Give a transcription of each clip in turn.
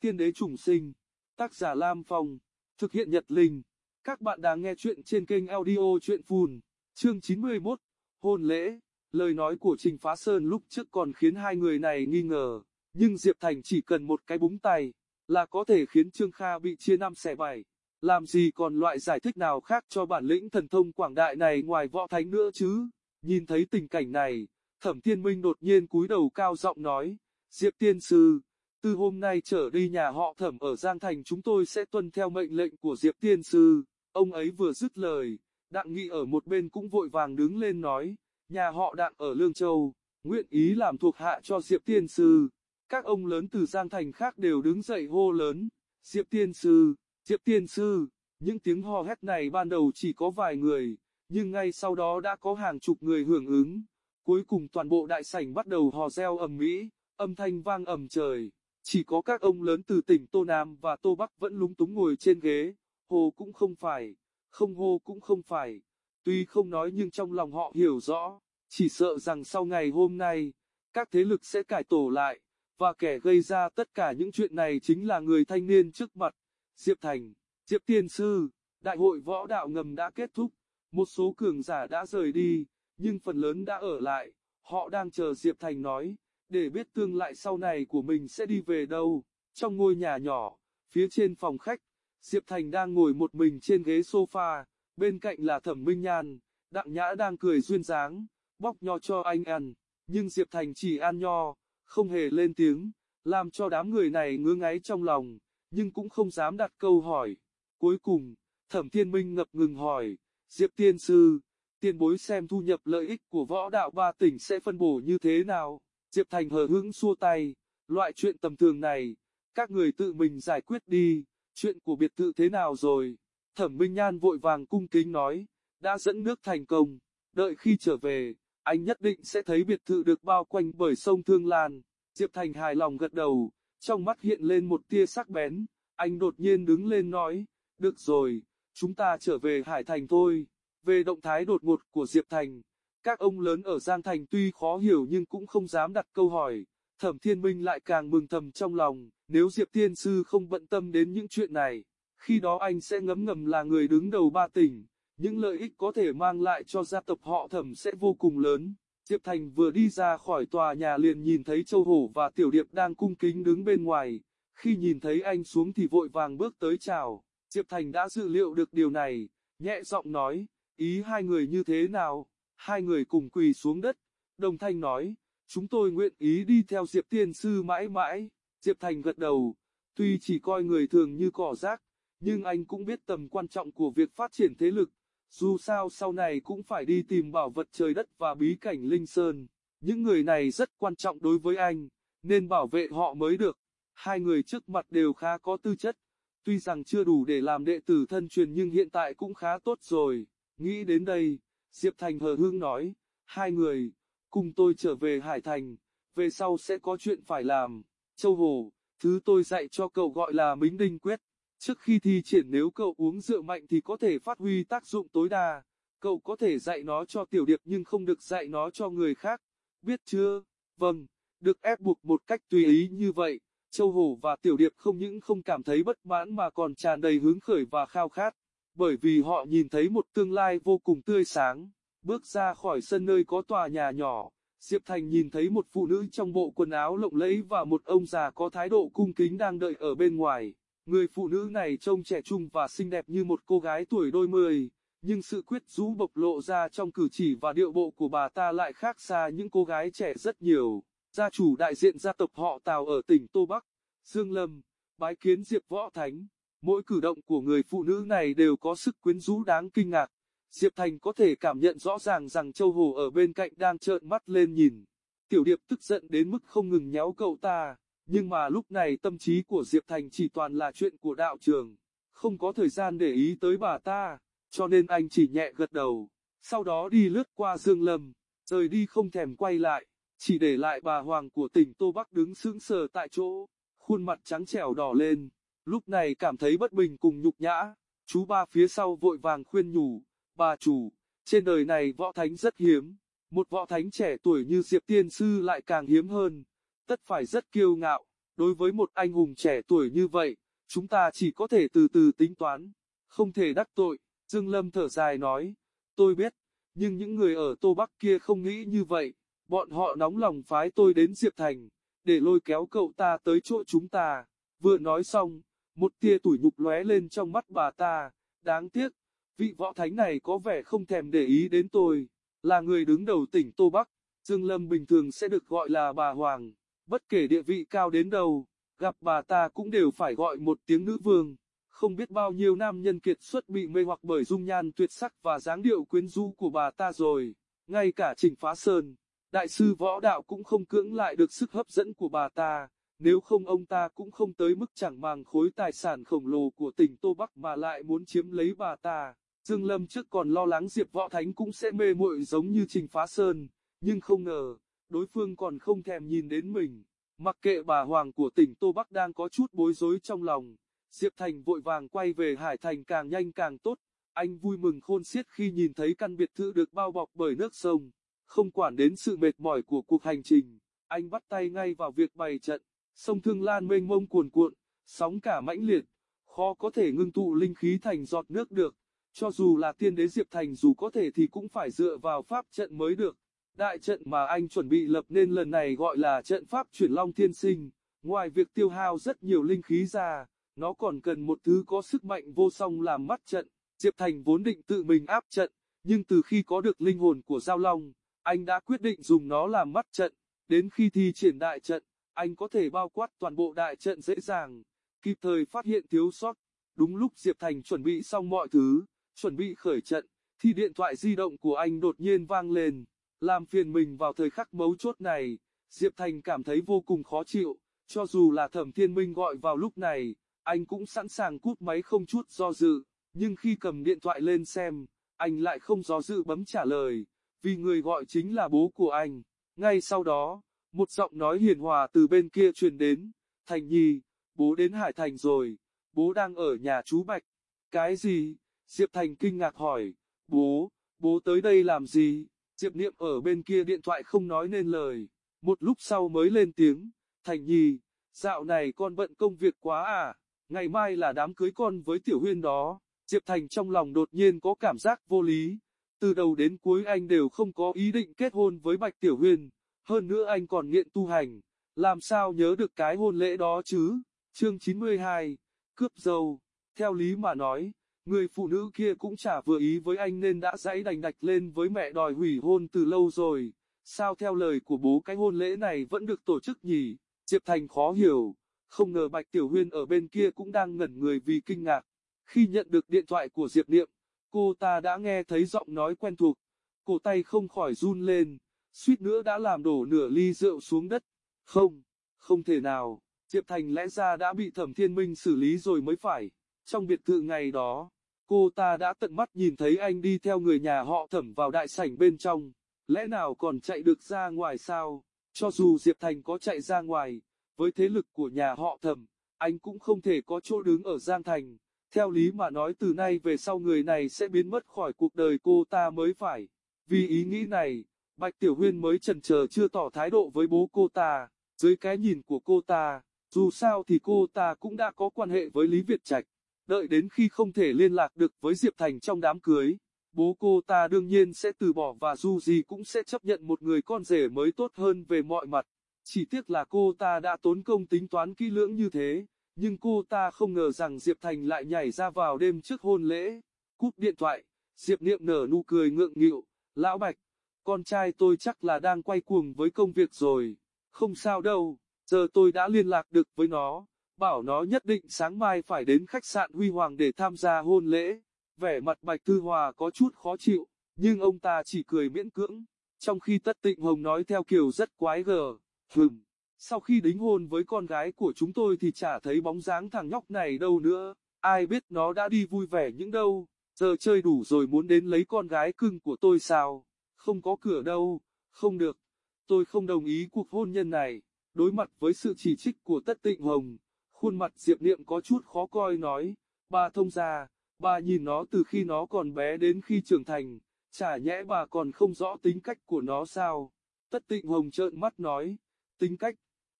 Tiên đế trùng sinh, tác giả Lam Phong, thực hiện Nhật Linh. Các bạn đang nghe chuyện trên kênh audio chuyện phùn, chương 91, hôn lễ. Lời nói của Trình Phá Sơn lúc trước còn khiến hai người này nghi ngờ, nhưng Diệp Thành chỉ cần một cái búng tay, là có thể khiến Trương Kha bị chia năm xẻ bảy. Làm gì còn loại giải thích nào khác cho bản lĩnh thần thông quảng đại này ngoài võ thánh nữa chứ? Nhìn thấy tình cảnh này, Thẩm Thiên Minh đột nhiên cúi đầu cao giọng nói, Diệp Tiên Sư, từ hôm nay trở đi nhà họ Thẩm ở Giang Thành chúng tôi sẽ tuân theo mệnh lệnh của Diệp Tiên Sư. Ông ấy vừa dứt lời, Đặng Nghị ở một bên cũng vội vàng đứng lên nói, nhà họ Đặng ở Lương Châu, nguyện ý làm thuộc hạ cho Diệp Tiên Sư. Các ông lớn từ Giang Thành khác đều đứng dậy hô lớn, Diệp Tiên Sư, Diệp Tiên Sư, những tiếng hò hét này ban đầu chỉ có vài người, nhưng ngay sau đó đã có hàng chục người hưởng ứng. Cuối cùng toàn bộ đại sảnh bắt đầu hò reo ầm mỹ, âm thanh vang ầm trời. Chỉ có các ông lớn từ tỉnh Tô Nam và Tô Bắc vẫn lúng túng ngồi trên ghế, hồ cũng không phải, không hô cũng không phải. Tuy không nói nhưng trong lòng họ hiểu rõ, chỉ sợ rằng sau ngày hôm nay, các thế lực sẽ cải tổ lại, và kẻ gây ra tất cả những chuyện này chính là người thanh niên trước mặt, Diệp Thành, Diệp Tiên Sư, đại hội võ đạo ngầm đã kết thúc, một số cường giả đã rời đi, nhưng phần lớn đã ở lại, họ đang chờ Diệp Thành nói, để biết tương lai sau này của mình sẽ đi về đâu. Trong ngôi nhà nhỏ, phía trên phòng khách, Diệp Thành đang ngồi một mình trên ghế sofa, bên cạnh là Thẩm Minh Nhan, Đặng Nhã đang cười duyên dáng, bóc nho cho anh ăn, nhưng Diệp Thành chỉ ăn nho, không hề lên tiếng, làm cho đám người này ngứa ngáy trong lòng, nhưng cũng không dám đặt câu hỏi. Cuối cùng, Thẩm Thiên Minh ngập ngừng hỏi, Diệp Tiên Sư, tiền bối xem thu nhập lợi ích của võ đạo ba tỉnh sẽ phân bổ như thế nào? Diệp Thành hờ hững xua tay, loại chuyện tầm thường này, các người tự mình giải quyết đi, chuyện của biệt thự thế nào rồi? Thẩm Minh Nhan vội vàng cung kính nói, đã dẫn nước thành công, đợi khi trở về, anh nhất định sẽ thấy biệt thự được bao quanh bởi sông Thương Lan. Diệp Thành hài lòng gật đầu, trong mắt hiện lên một tia sắc bén, anh đột nhiên đứng lên nói, được rồi, chúng ta trở về Hải Thành thôi. Về động thái đột ngột của Diệp Thành, các ông lớn ở Giang Thành tuy khó hiểu nhưng cũng không dám đặt câu hỏi, Thẩm Thiên Minh lại càng mừng thầm trong lòng, nếu Diệp Tiên Sư không bận tâm đến những chuyện này, khi đó anh sẽ ngấm ngầm là người đứng đầu ba tỉnh, những lợi ích có thể mang lại cho gia tộc họ Thẩm sẽ vô cùng lớn. Diệp Thành vừa đi ra khỏi tòa nhà liền nhìn thấy Châu Hổ và Tiểu Điệp đang cung kính đứng bên ngoài, khi nhìn thấy anh xuống thì vội vàng bước tới chào, Diệp Thành đã dự liệu được điều này, nhẹ giọng nói, ý hai người như thế nào? Hai người cùng quỳ xuống đất, đồng thanh nói, chúng tôi nguyện ý đi theo Diệp Tiên Sư mãi mãi. Diệp Thành gật đầu, tuy chỉ coi người thường như cỏ rác, nhưng anh cũng biết tầm quan trọng của việc phát triển thế lực. Dù sao sau này cũng phải đi tìm bảo vật trời đất và bí cảnh Linh Sơn. Những người này rất quan trọng đối với anh, nên bảo vệ họ mới được. Hai người trước mặt đều khá có tư chất, tuy rằng chưa đủ để làm đệ tử thân truyền nhưng hiện tại cũng khá tốt rồi. Nghĩ đến đây, Diệp Thành hờ hững nói, hai người, cùng tôi trở về Hải Thành, về sau sẽ có chuyện phải làm. Châu Hồ, thứ tôi dạy cho cậu gọi là Mính Đinh Quyết. Trước khi thi triển nếu cậu uống rượu mạnh thì có thể phát huy tác dụng tối đa. Cậu có thể dạy nó cho tiểu điệp nhưng không được dạy nó cho người khác. Biết chưa? Vâng, được ép buộc một cách tùy ý như vậy. Châu Hồ và Tiểu Điệp không những không cảm thấy bất mãn mà còn tràn đầy hứng khởi và khao khát bởi vì họ nhìn thấy một tương lai vô cùng tươi sáng. Bước ra khỏi sân nơi có tòa nhà nhỏ, Diệp Thành nhìn thấy một phụ nữ trong bộ quần áo lộng lẫy và một ông già có thái độ cung kính đang đợi ở bên ngoài. Người phụ nữ này trông trẻ trung và xinh đẹp như một cô gái tuổi đôi mươi, nhưng sự quyết rũ bộc lộ ra trong cử chỉ và điệu bộ của bà ta lại khác xa những cô gái trẻ rất nhiều. Gia chủ đại diện gia tộc họ Tào ở tỉnh Tô Bắc, Dương Lâm, bái kiến Diệp Võ Thánh. Mỗi cử động của người phụ nữ này đều có sức quyến rũ đáng kinh ngạc. Diệp Thành có thể cảm nhận rõ ràng rằng Châu Hồ ở bên cạnh đang trợn mắt lên nhìn. Tiểu Điệp tức giận đến mức không ngừng nhéo cậu ta, nhưng mà lúc này tâm trí của Diệp Thành chỉ toàn là chuyện của đạo trường, không có thời gian để ý tới bà ta, cho nên anh chỉ nhẹ gật đầu, sau đó đi lướt qua Dương Lâm, rời đi không thèm quay lại, chỉ để lại bà Hoàng của tỉnh Tô Bắc đứng sững sờ tại chỗ, khuôn mặt trắng trẻo đỏ lên. Lúc này cảm thấy bất bình cùng nhục nhã, chú ba phía sau vội vàng khuyên nhủ, bà chủ, trên đời này võ thánh rất hiếm, một võ thánh trẻ tuổi như Diệp Tiên Sư lại càng hiếm hơn, tất phải rất kiêu ngạo, đối với một anh hùng trẻ tuổi như vậy, chúng ta chỉ có thể từ từ tính toán, không thể đắc tội, Dương Lâm thở dài nói, tôi biết, nhưng những người ở Tô Bắc kia không nghĩ như vậy, bọn họ nóng lòng phái tôi đến Diệp Thành, để lôi kéo cậu ta tới chỗ chúng ta, vừa nói xong, một tia tủi nhục lóe lên trong mắt bà ta, đáng tiếc, vị võ thánh này có vẻ không thèm để ý đến tôi, là người đứng đầu tỉnh Tô Bắc, Dương Lâm bình thường sẽ được gọi là bà Hoàng, bất kể địa vị cao đến đâu, gặp bà ta cũng đều phải gọi một tiếng nữ vương. Không biết bao nhiêu nam nhân kiệt xuất bị mê hoặc bởi dung nhan tuyệt sắc và dáng điệu quyến rũ của bà ta rồi, ngay cả Trình Phá Sơn, đại sư võ đạo cũng không cưỡng lại được sức hấp dẫn của bà ta, nếu không ông ta cũng không tới mức chẳng mang khối tài sản khổng lồ của tỉnh Tô Bắc mà lại muốn chiếm lấy bà ta. Dương Lâm trước còn lo lắng Diệp Võ Thánh cũng sẽ mê muội giống như Trình Phá Sơn, nhưng không ngờ, đối phương còn không thèm nhìn đến mình. Mặc kệ bà Hoàng của tỉnh Tô Bắc đang có chút bối rối trong lòng, Diệp Thành vội vàng quay về Hải Thành càng nhanh càng tốt, anh vui mừng khôn xiết khi nhìn thấy căn biệt thự được bao bọc bởi nước sông, không quản đến sự mệt mỏi của cuộc hành trình, anh bắt tay ngay vào việc bày trận, sông Thương Lan mênh mông cuồn cuộn, sóng cả mãnh liệt, khó có thể ngưng tụ linh khí thành giọt nước được, cho dù là tiên đế Diệp Thành dù có thể thì cũng phải dựa vào pháp trận mới được. Đại trận mà anh chuẩn bị lập nên lần này gọi là trận pháp chuyển long thiên sinh, ngoài việc tiêu hao rất nhiều linh khí ra, nó còn cần một thứ có sức mạnh vô song làm mắt trận. Diệp Thành vốn định tự mình áp trận, nhưng từ khi có được linh hồn của Giao Long, anh đã quyết định dùng nó làm mắt trận. Đến khi thi triển đại trận, anh có thể bao quát toàn bộ đại trận dễ dàng, kịp thời phát hiện thiếu sót. Đúng lúc Diệp Thành chuẩn bị xong mọi thứ, chuẩn bị khởi trận, thì điện thoại di động của anh đột nhiên vang lên. Làm phiền mình vào thời khắc mấu chốt này, Diệp Thành cảm thấy vô cùng khó chịu, cho dù là thẩm thiên minh gọi vào lúc này, anh cũng sẵn sàng cút máy không chút do dự, nhưng khi cầm điện thoại lên xem, anh lại không do dự bấm trả lời, vì người gọi chính là bố của anh. Ngay sau đó, một giọng nói hiền hòa từ bên kia truyền đến, Thành Nhi, bố đến Hải Thành rồi, bố đang ở nhà chú Bạch. Cái gì? Diệp Thành kinh ngạc hỏi, bố, bố tới đây làm gì? Diệp Niệm ở bên kia điện thoại không nói nên lời, một lúc sau mới lên tiếng, Thành Nhi, dạo này con bận công việc quá à, ngày mai là đám cưới con với Tiểu Huyên đó. Diệp Thành trong lòng đột nhiên có cảm giác vô lý, từ đầu đến cuối anh đều không có ý định kết hôn với Bạch Tiểu Huyên, hơn nữa anh còn nghiện tu hành, làm sao nhớ được cái hôn lễ đó chứ? Chương 92, cướp dâu, theo lý mà nói, Người phụ nữ kia cũng chả vừa ý với anh nên đã dãy đành đạch lên với mẹ đòi hủy hôn từ lâu rồi. Sao theo lời của bố cái hôn lễ này vẫn được tổ chức nhỉ? Diệp Thành khó hiểu, không ngờ Bạch Tiểu Huyên ở bên kia cũng đang ngẩn người vì kinh ngạc. Khi nhận được điện thoại của Diệp Niệm, cô ta đã nghe thấy giọng nói quen thuộc, cổ tay không khỏi run lên, suýt nữa đã làm đổ nửa ly rượu xuống đất. Không, không thể nào, Diệp Thành lẽ ra đã bị Thẩm Thiên Minh xử lý rồi mới phải. Trong biệt thự ngày đó, cô ta đã tận mắt nhìn thấy anh đi theo người nhà họ thẩm vào đại sảnh bên trong, lẽ nào còn chạy được ra ngoài sao? Cho dù Diệp Thành có chạy ra ngoài, với thế lực của nhà họ thẩm, anh cũng không thể có chỗ đứng ở Giang Thành. Theo lý mà nói từ nay về sau người này sẽ biến mất khỏi cuộc đời cô ta mới phải. Vì ý nghĩ này, Bạch Tiểu Huyên mới chần chờ chưa tỏ thái độ với bố cô ta. Dưới cái nhìn của cô ta, dù sao thì cô ta cũng đã có quan hệ với Lý Việt Trạch. Đợi đến khi không thể liên lạc được với Diệp Thành trong đám cưới, bố cô ta đương nhiên sẽ từ bỏ và dù gì cũng sẽ chấp nhận một người con rể mới tốt hơn về mọi mặt. Chỉ tiếc là cô ta đã tốn công tính toán kỹ lưỡng như thế, nhưng cô ta không ngờ rằng Diệp Thành lại nhảy ra vào đêm trước hôn lễ. Cúp điện thoại, Diệp Niệm nở nụ cười ngượng nghịu, lão Bạch, con trai tôi chắc là đang quay cuồng với công việc rồi, không sao đâu, giờ tôi đã liên lạc được với nó bảo nó nhất định sáng mai phải đến khách sạn Huy Hoàng để tham gia hôn lễ. Vẻ mặt Bạch Thư Hòa có chút khó chịu, nhưng ông ta chỉ cười miễn cưỡng, trong khi Tất Tịnh Hồng nói theo kiểu rất quái gở, hừm, sau khi đính hôn với con gái của chúng tôi thì chả thấy bóng dáng thằng nhóc này đâu nữa, ai biết nó đã đi vui vẻ những đâu, giờ chơi đủ rồi muốn đến lấy con gái cưng của tôi sao, không có cửa đâu, không được, tôi không đồng ý cuộc hôn nhân này, đối mặt với sự chỉ trích của Tất Tịnh Hồng. Khuôn mặt Diệp Niệm có chút khó coi nói, bà thông gia, bà nhìn nó từ khi nó còn bé đến khi trưởng thành, chả nhẽ bà còn không rõ tính cách của nó sao? Tất tịnh hồng trợn mắt nói, tính cách,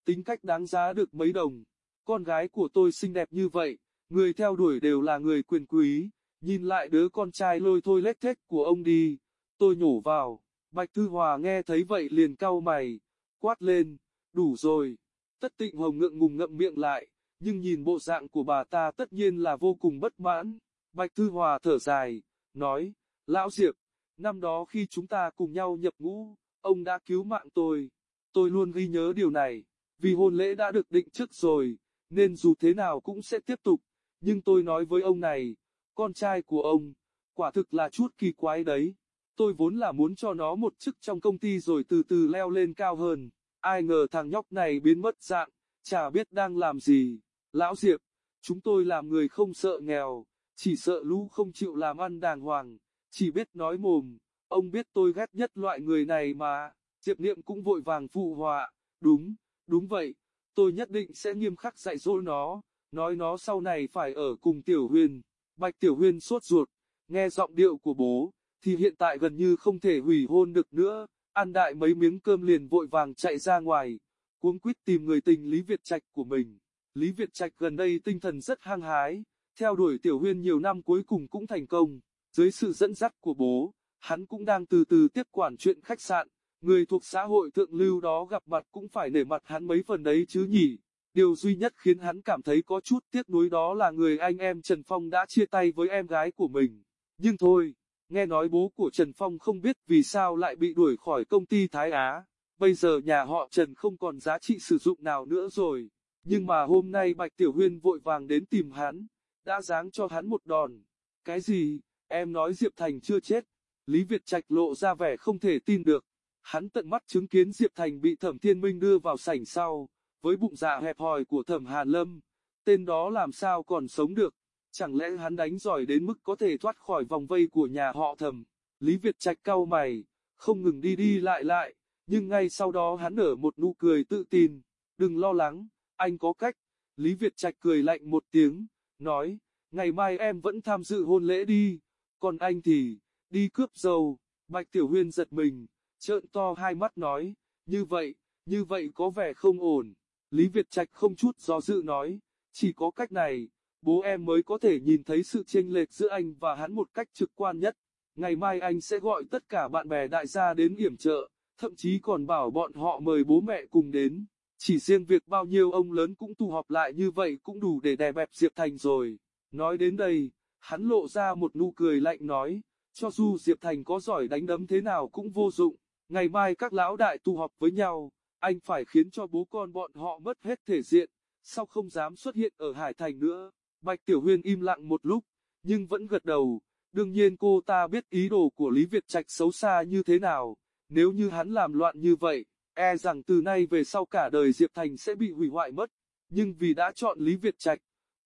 tính cách đáng giá được mấy đồng. Con gái của tôi xinh đẹp như vậy, người theo đuổi đều là người quyền quý, nhìn lại đứa con trai lôi thôi lết thết của ông đi. Tôi nhổ vào, Bạch Thư Hòa nghe thấy vậy liền cau mày, quát lên, đủ rồi. Tất tịnh hồng ngượng ngùng ngậm miệng lại, nhưng nhìn bộ dạng của bà ta tất nhiên là vô cùng bất mãn. Bạch Thư Hòa thở dài, nói, Lão Diệp, năm đó khi chúng ta cùng nhau nhập ngũ, ông đã cứu mạng tôi. Tôi luôn ghi nhớ điều này, vì hôn lễ đã được định trước rồi, nên dù thế nào cũng sẽ tiếp tục. Nhưng tôi nói với ông này, con trai của ông, quả thực là chút kỳ quái đấy. Tôi vốn là muốn cho nó một chức trong công ty rồi từ từ leo lên cao hơn. Ai ngờ thằng nhóc này biến mất dạng, chả biết đang làm gì. Lão Diệp, chúng tôi làm người không sợ nghèo, chỉ sợ lũ không chịu làm ăn đàng hoàng, chỉ biết nói mồm. Ông biết tôi ghét nhất loại người này mà. Diệp Niệm cũng vội vàng phụ họa. Đúng, đúng vậy, tôi nhất định sẽ nghiêm khắc dạy dỗ nó, nói nó sau này phải ở cùng Tiểu Huyền. Bạch Tiểu Huyền sốt ruột, nghe giọng điệu của bố, thì hiện tại gần như không thể hủy hôn được nữa, ăn đại mấy miếng cơm liền vội vàng chạy ra ngoài, cuống quýt tìm người tình Lý Việt Trạch của mình. Lý Việt Trạch gần đây tinh thần rất hăng hái, theo đuổi Tiểu Huyên nhiều năm cuối cùng cũng thành công, dưới sự dẫn dắt của bố, hắn cũng đang từ từ tiếp quản chuyện khách sạn, người thuộc xã hội thượng lưu đó gặp mặt cũng phải nể mặt hắn mấy phần đấy chứ nhỉ. Điều duy nhất khiến hắn cảm thấy có chút tiếc nuối đó là người anh em Trần Phong đã chia tay với em gái của mình. Nhưng thôi, nghe nói bố của Trần Phong không biết vì sao lại bị đuổi khỏi công ty Thái Á. Bây giờ nhà họ Trần không còn giá trị sử dụng nào nữa rồi. Nhưng mà hôm nay Bạch Tiểu Huyên vội vàng đến tìm hắn, đã giáng cho hắn một đòn. Cái gì, em nói Diệp Thành chưa chết. Lý Việt Trạch lộ ra vẻ không thể tin được. Hắn tận mắt chứng kiến Diệp Thành bị Thẩm Thiên Minh đưa vào sảnh sau, với bụng dạ hẹp hòi của Thẩm Hàn Lâm. Tên đó làm sao còn sống được. Chẳng lẽ hắn đánh giỏi đến mức có thể thoát khỏi vòng vây của nhà họ thầm. Lý Việt Trạch cau mày, không ngừng đi đi lại lại, nhưng ngay sau đó hắn nở một nụ cười tự tin. Đừng lo lắng, anh có cách. Lý Việt Trạch cười lạnh một tiếng, nói, ngày mai em vẫn tham dự hôn lễ đi, còn anh thì, đi cướp dầu. Bạch Tiểu Huyên giật mình, trợn to hai mắt nói, như vậy, như vậy có vẻ không ổn. Lý Việt Trạch không chút do dự nói, chỉ có cách này, bố em mới có thể nhìn thấy sự chênh lệch giữa anh và hắn một cách trực quan nhất. Ngày mai anh sẽ gọi tất cả bạn bè đại gia đến yểm trợ, thậm chí còn bảo bọn họ mời bố mẹ cùng đến. Chỉ riêng việc bao nhiêu ông lớn cũng tụ họp lại như vậy cũng đủ để đè bẹp Diệp Thành rồi. Nói đến đây, hắn lộ ra một nụ cười lạnh nói, cho dù Diệp Thành có giỏi đánh đấm thế nào cũng vô dụng. Ngày mai các lão đại tụ họp với nhau, anh phải khiến cho bố con bọn họ mất hết thể diện, sao không dám xuất hiện ở Hải Thành nữa. Bạch Tiểu Huyên im lặng một lúc, nhưng vẫn gật đầu. Đương nhiên cô ta biết ý đồ của Lý Việt Trạch xấu xa như thế nào. Nếu như hắn làm loạn như vậy, e rằng từ nay về sau cả đời Diệp Thành sẽ bị hủy hoại mất. Nhưng vì đã chọn Lý Việt Trạch,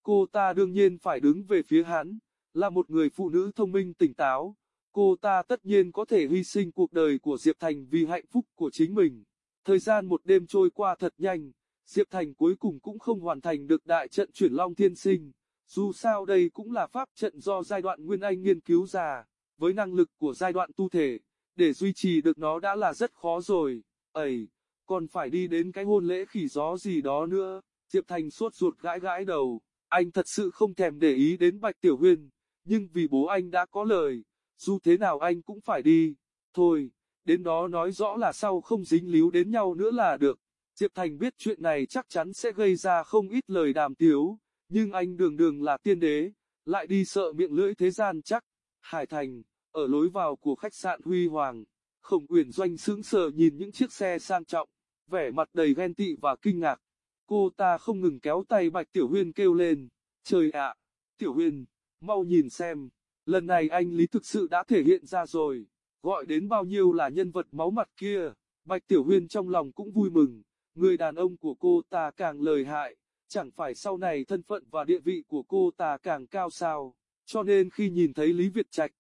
cô ta đương nhiên phải đứng về phía hắn. Là một người phụ nữ thông minh tỉnh táo, cô ta tất nhiên có thể hy sinh cuộc đời của Diệp Thành vì hạnh phúc của chính mình. Thời gian một đêm trôi qua thật nhanh, Diệp Thành cuối cùng cũng không hoàn thành được đại trận chuyển Long Thiên Sinh. Dù sao đây cũng là pháp trận do giai đoạn Nguyên Anh nghiên cứu ra, với năng lực của giai đoạn tu thể, để duy trì được nó đã là rất khó rồi, ấy còn phải đi đến cái hôn lễ khỉ gió gì đó nữa, Diệp Thành suốt ruột gãi gãi đầu, anh thật sự không thèm để ý đến Bạch Tiểu Huyên, nhưng vì bố anh đã có lời, dù thế nào anh cũng phải đi, thôi, đến đó nói rõ là sau không dính líu đến nhau nữa là được, Diệp Thành biết chuyện này chắc chắn sẽ gây ra không ít lời đàm tiếu. Nhưng anh đường đường là tiên đế, lại đi sợ miệng lưỡi thế gian chắc. Hải Thành, ở lối vào của khách sạn Huy Hoàng, Khổng Uyển Doanh sững sờ nhìn những chiếc xe sang trọng, vẻ mặt đầy ghen tị và kinh ngạc. Cô ta không ngừng kéo tay Bạch Tiểu Huyên kêu lên, trời ạ, Tiểu Huyên, mau nhìn xem, lần này anh Lý thực sự đã thể hiện ra rồi, gọi đến bao nhiêu là nhân vật máu mặt kia, Bạch Tiểu Huyên trong lòng cũng vui mừng, người đàn ông của cô ta càng lời hại, chẳng phải sau này thân phận và địa vị của cô ta càng cao sao, cho nên khi nhìn thấy Lý Việt Trạch,